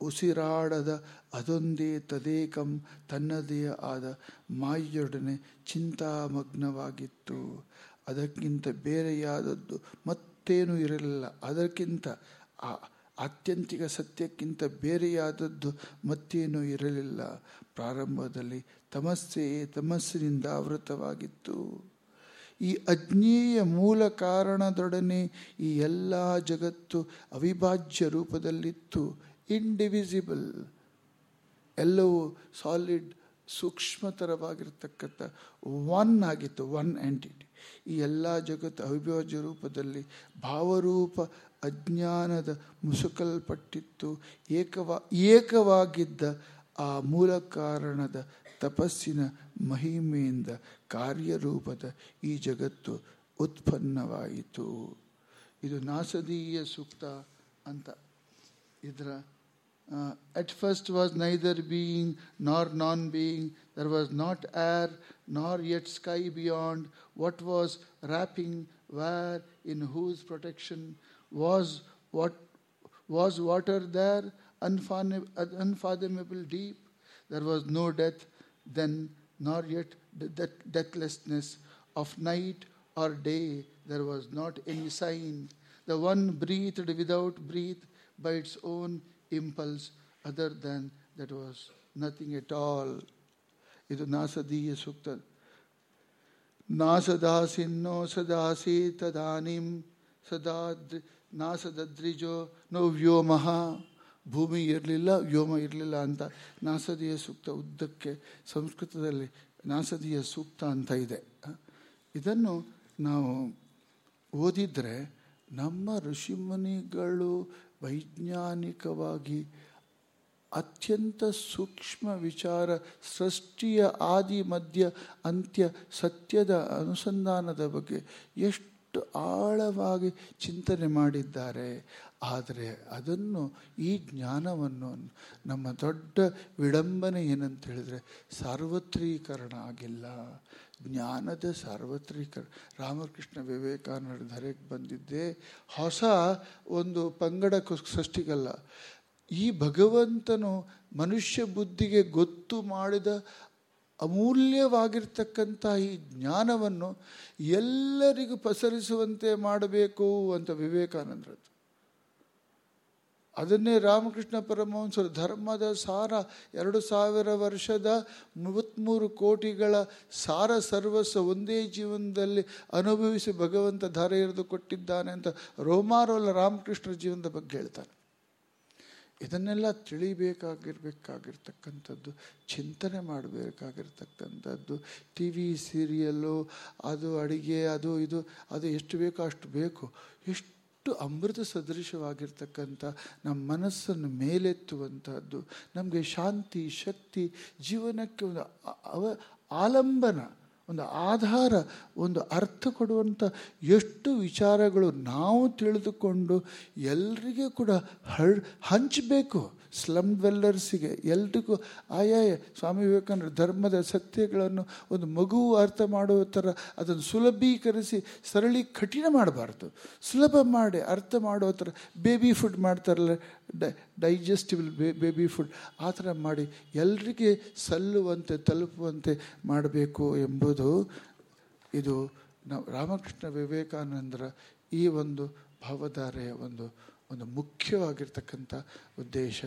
ಉಸಿರಾಡದ ಅದೊಂದೇ ತದೇಕಂ ತನ್ನದೇ ಆದ ಮಾಯೊಡನೆ ಚಿಂತಾಮಗ್ನವಾಗಿತ್ತು. ಅದಕ್ಕಿಂತ ಬೇರೆಯಾದದ್ದು ಮತ್ತೇನೂ ಇರಲಿಲ್ಲ. ಅದಕ್ಕಿಂತ ಆ ಆತ್ಯಂತಿಕ ಸತ್ಯಕ್ಕಿಂತ ಬೇರೆಯಾದದ್ದು ಮತ್ತೇನೂ ಇರಲಿಲ್ಲ. ಪ್ರಾರಂಭದಲ್ಲಿ ತಮಸ್ಸೆಯೇ ತಮಸ್ಸಿನಿಂದ ಆವೃತವಾಗಿತ್ತು. ಈ ಅಜ್ಞೇಯ ಮೂಲ ಕಾರಣದೊಡನೆ ಈ ಎಲ್ಲ ಜಗತ್ತು ಅವಿಭಾಜ್ಯ ರೂಪದಲ್ಲಿತ್ತು. ಇಂಡಿವಿಸಿಬಲ್ ಎಲ್ಲವೂ ಸಾಲಿಡ್ ಸೂಕ್ಷ್ಮತರವಾಗಿರ್ತಕ್ಕಂಥ ಒನ್ ಆಗಿತ್ತು ಒನ್ ಎಂಟಿಟಿ ಈ ಎಲ್ಲ ಜಗತ್ತು ಅವಿಭಾಜ್ಯ ರೂಪದಲ್ಲಿ ಭಾವರೂಪ ಅಜ್ಞಾನದ ಮುಸುಕಲ್ಪಟ್ಟಿತ್ತು. ಏಕವಾ, ಏಕವಾಗಿದ್ದ ಆ ಮೂಲ ಕಾರಣದ ತಪಸ್ಸಿನ ಮಹಿಮೆಯಿಂದ ಕಾರ್ಯರೂಪದ ಈ ಜಗತ್ತು ಉತ್ಪನ್ನವಾಯಿತು. ಇದು ನಾಸದೀಯ ಸೂಕ್ತ ಅಂತ ಇದರ at first was neither being nor non being there was not air nor at sky beyond what was wrapping where in whose protection was what was water there, unfathom- unfathomable deep. There was no death then, nor yet de- death- deathlessness of night or day. There was not any sign. The one breathed without breath by its own impulse, other than that was nothing at all. ಇದು ನಾಸದೀಯ ಸೂಕ್ತ ನಾಸದಾಸಿನ್ನೋ ಸದಾಸಿ ತದಾನಿಂ ಸದಾ ದ್ರಿ ನಾಸದದ್ರಿಜೋ ನೋ ವ್ಯೋಮಃ, ಭೂಮಿ ಇರಲಿಲ್ಲ, ವ್ಯೋಮ ಇರಲಿಲ್ಲ ಅಂತ ನಾಸದೀಯ ಸೂಕ್ತ ಉದ್ದಕ್ಕೆ, ಸಂಸ್ಕೃತದಲ್ಲಿ ನಾಸದೀಯ ಸೂಕ್ತ ಅಂತ ಇದೆ. ಇದನ್ನು ನಾವು ಓದಿದರೆ ನಮ್ಮ ಋಷಿಮುನಿಗಳು ವೈಜ್ಞಾನಿಕವಾಗಿ ಅತ್ಯಂತ ಸೂಕ್ಷ್ಮ ವಿಚಾರ, ಸೃಷ್ಟಿಯ ಆದಿ ಮಧ್ಯ ಅಂತ್ಯ ಸತ್ಯದ ಅನುಸಂಧಾನದ ಬಗ್ಗೆ ಎಷ್ಟು ಆಳವಾಗಿ ಚಿಂತನೆ ಮಾಡಿದ್ದಾರೆ. ಆದರೆ ಅದನ್ನು ಈ ಜ್ಞಾನವನ್ನು ನಮ್ಮ ದೊಡ್ಡ ವಿಡಂಬನೆ ಏನಂತ ಹೇಳಿದರೆ ಸಾರ್ವತ್ರೀಕರಣ ಆಗಿಲ್ಲ. ಜ್ಞಾನದ ಸಾರ್ವತ್ರೀಕರಣ ರಾಮಕೃಷ್ಣ ವಿವೇಕಾನಂದ ಧರೆಗೆ ಬಂದಿದ್ದೆ ಹೊಸ ಒಂದು ಪಂಗಡ ಸೃಷ್ಟಿಗಲ್ಲ. ಈ ಭಗವಂತನು ಮನುಷ್ಯ ಬುದ್ಧಿಗೆ ಗೊತ್ತು ಮಾಡಿದ ಅಮೂಲ್ಯವಾಗಿರ್ತಕ್ಕಂಥ ಈ ಜ್ಞಾನವನ್ನು ಎಲ್ಲರಿಗೂ ಪಸರಿಸುವಂತೆ ಮಾಡಬೇಕು ಅಂತ ವಿವೇಕಾನಂದರದ್ದು. ಅದನ್ನೇ ರಾಮಕೃಷ್ಣ ಪರಮಹಂಸರು ಧರ್ಮದ ಸಾರ, ಎರಡು ಸಾವಿರ ವರ್ಷದ ಮೂವತ್ತ್ಮೂರು ಕೋಟಿಗಳ ಸಾರ ಸರ್ವಸ್ವ ಒಂದೇ ಜೀವನದಲ್ಲಿ ಅನುಭವಿಸಿ ಭಗವಂತ ಧಾರೆ ಎರೆದು ಕೊಟ್ಟಿದ್ದಾನೆ ಅಂತ ರೋಮಾರೋಲ ರಾಮಕೃಷ್ಣ ಜೀವನದ ಬಗ್ಗೆ ಹೇಳ್ತಾನೆ. ಇದನ್ನೆಲ್ಲ ತಿಳಿಬೇಕಾಗಿರ್ಬೇಕಾಗಿರ್ತಕ್ಕಂಥದ್ದು, ಚಿಂತನೆ ಮಾಡಬೇಕಾಗಿರ್ತಕ್ಕಂಥದ್ದು ಟಿ ವಿ ಸೀರಿಯಲ್ಲು ಅದು ಅಡುಗೆ, ಅದು ಇದು, ಅದು ಎಷ್ಟು ಬೇಕೋ ಅಷ್ಟು ಬೇಕು. ಎಷ್ಟು ಅಮೃತ ಸದೃಶವಾಗಿರ್ತಕ್ಕಂಥ ನಮ್ಮ ಮನಸ್ಸನ್ನು ಮೇಲೆತ್ತುವಂಥದ್ದು, ನಮಗೆ ಶಾಂತಿ, ಶಕ್ತಿ, ಜೀವನಕ್ಕೆ ಒಂದು ಅವ, ಆಲಂಬನ ಒಂದು ಆಧಾರ, ಒಂದು ಅರ್ಥ ಕೊಡುವಂಥ ಎಷ್ಟು ವಿಚಾರಗಳು ನಾವು ತಿಳಿದುಕೊಂಡು ಎಲ್ರಿಗೂ ಕೂಡ ಹಳ್ ಹಂಚಬೇಕು. ಸ್ಲಮ್ ಡ್ವೆಲ್ಲರ್ಸಿಗೆ ಎಲ್ರಿಗೂ ಆಯಾಯ. ಸ್ವಾಮಿ ವಿವೇಕಾನಂದ ಧರ್ಮದ ಸತ್ಯಗಳನ್ನು ಒಂದು ಮಗುವು ಅರ್ಥ ಮಾಡುವ ಥರ ಅದನ್ನು ಸುಲಭೀಕರಿಸಿ, ಸರಳಿ ಕಠಿಣ ಮಾಡಬಾರ್ದು. ಸುಲಭ ಮಾಡಿ ಅರ್ಥ ಮಾಡುವ ಥರ ಬೇಬಿ ಫುಡ್ ಮಾಡ್ತಾರಲ್ಲ, ಡೈ, ಡೈಜೆಸ್ಟಿಬಲ್ ಬೇಬಿ ಫುಡ್ ಆ ಥರ ಮಾಡಿ ಎಲ್ರಿಗೆ ಸಲ್ಲುವಂತೆ, ತಲುಪುವಂತೆ ಮಾಡಬೇಕು ಎಂಬುದು ಇದು ನಾವು ರಾಮಕೃಷ್ಣ ವಿವೇಕಾನಂದರ ಈ ಒಂದು ಭಾವಧಾರೆಯ ಒಂದು ಒಂದು ಮುಖ್ಯವಾಗಿರ್ತಕ್ಕಂಥ ಉದ್ದೇಶ.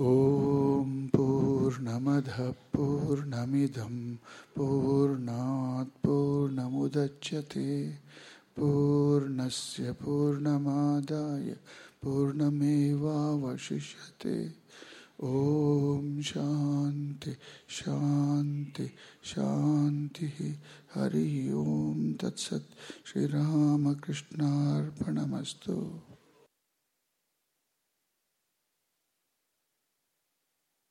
ಓಂ ಪೂರ್ಣಮದ ಪೂರ್ಣಮಿದಂ ಪೂರ್ಣಾತ್ ಪೂರ್ಣಮುದಚ್ಯತೆ. ಪೂರ್ಣಸ್ಯ ಪೂರ್ಣಮಾದಾಯ ಪೂರ್ಣಮೇವಾವಶಿಷ್ಯತೆ. ಓಂ ಶಾಂತಿ ಶಾಂತಿ ಶಾಂತಿ ಶಾಂತಿ ಹರಿ ಓಂ ತತ್ಸತ್ ಶ್ರೀರಾಮಕೃಷ್ಣಾರ್ಪಣಮಸ್ತು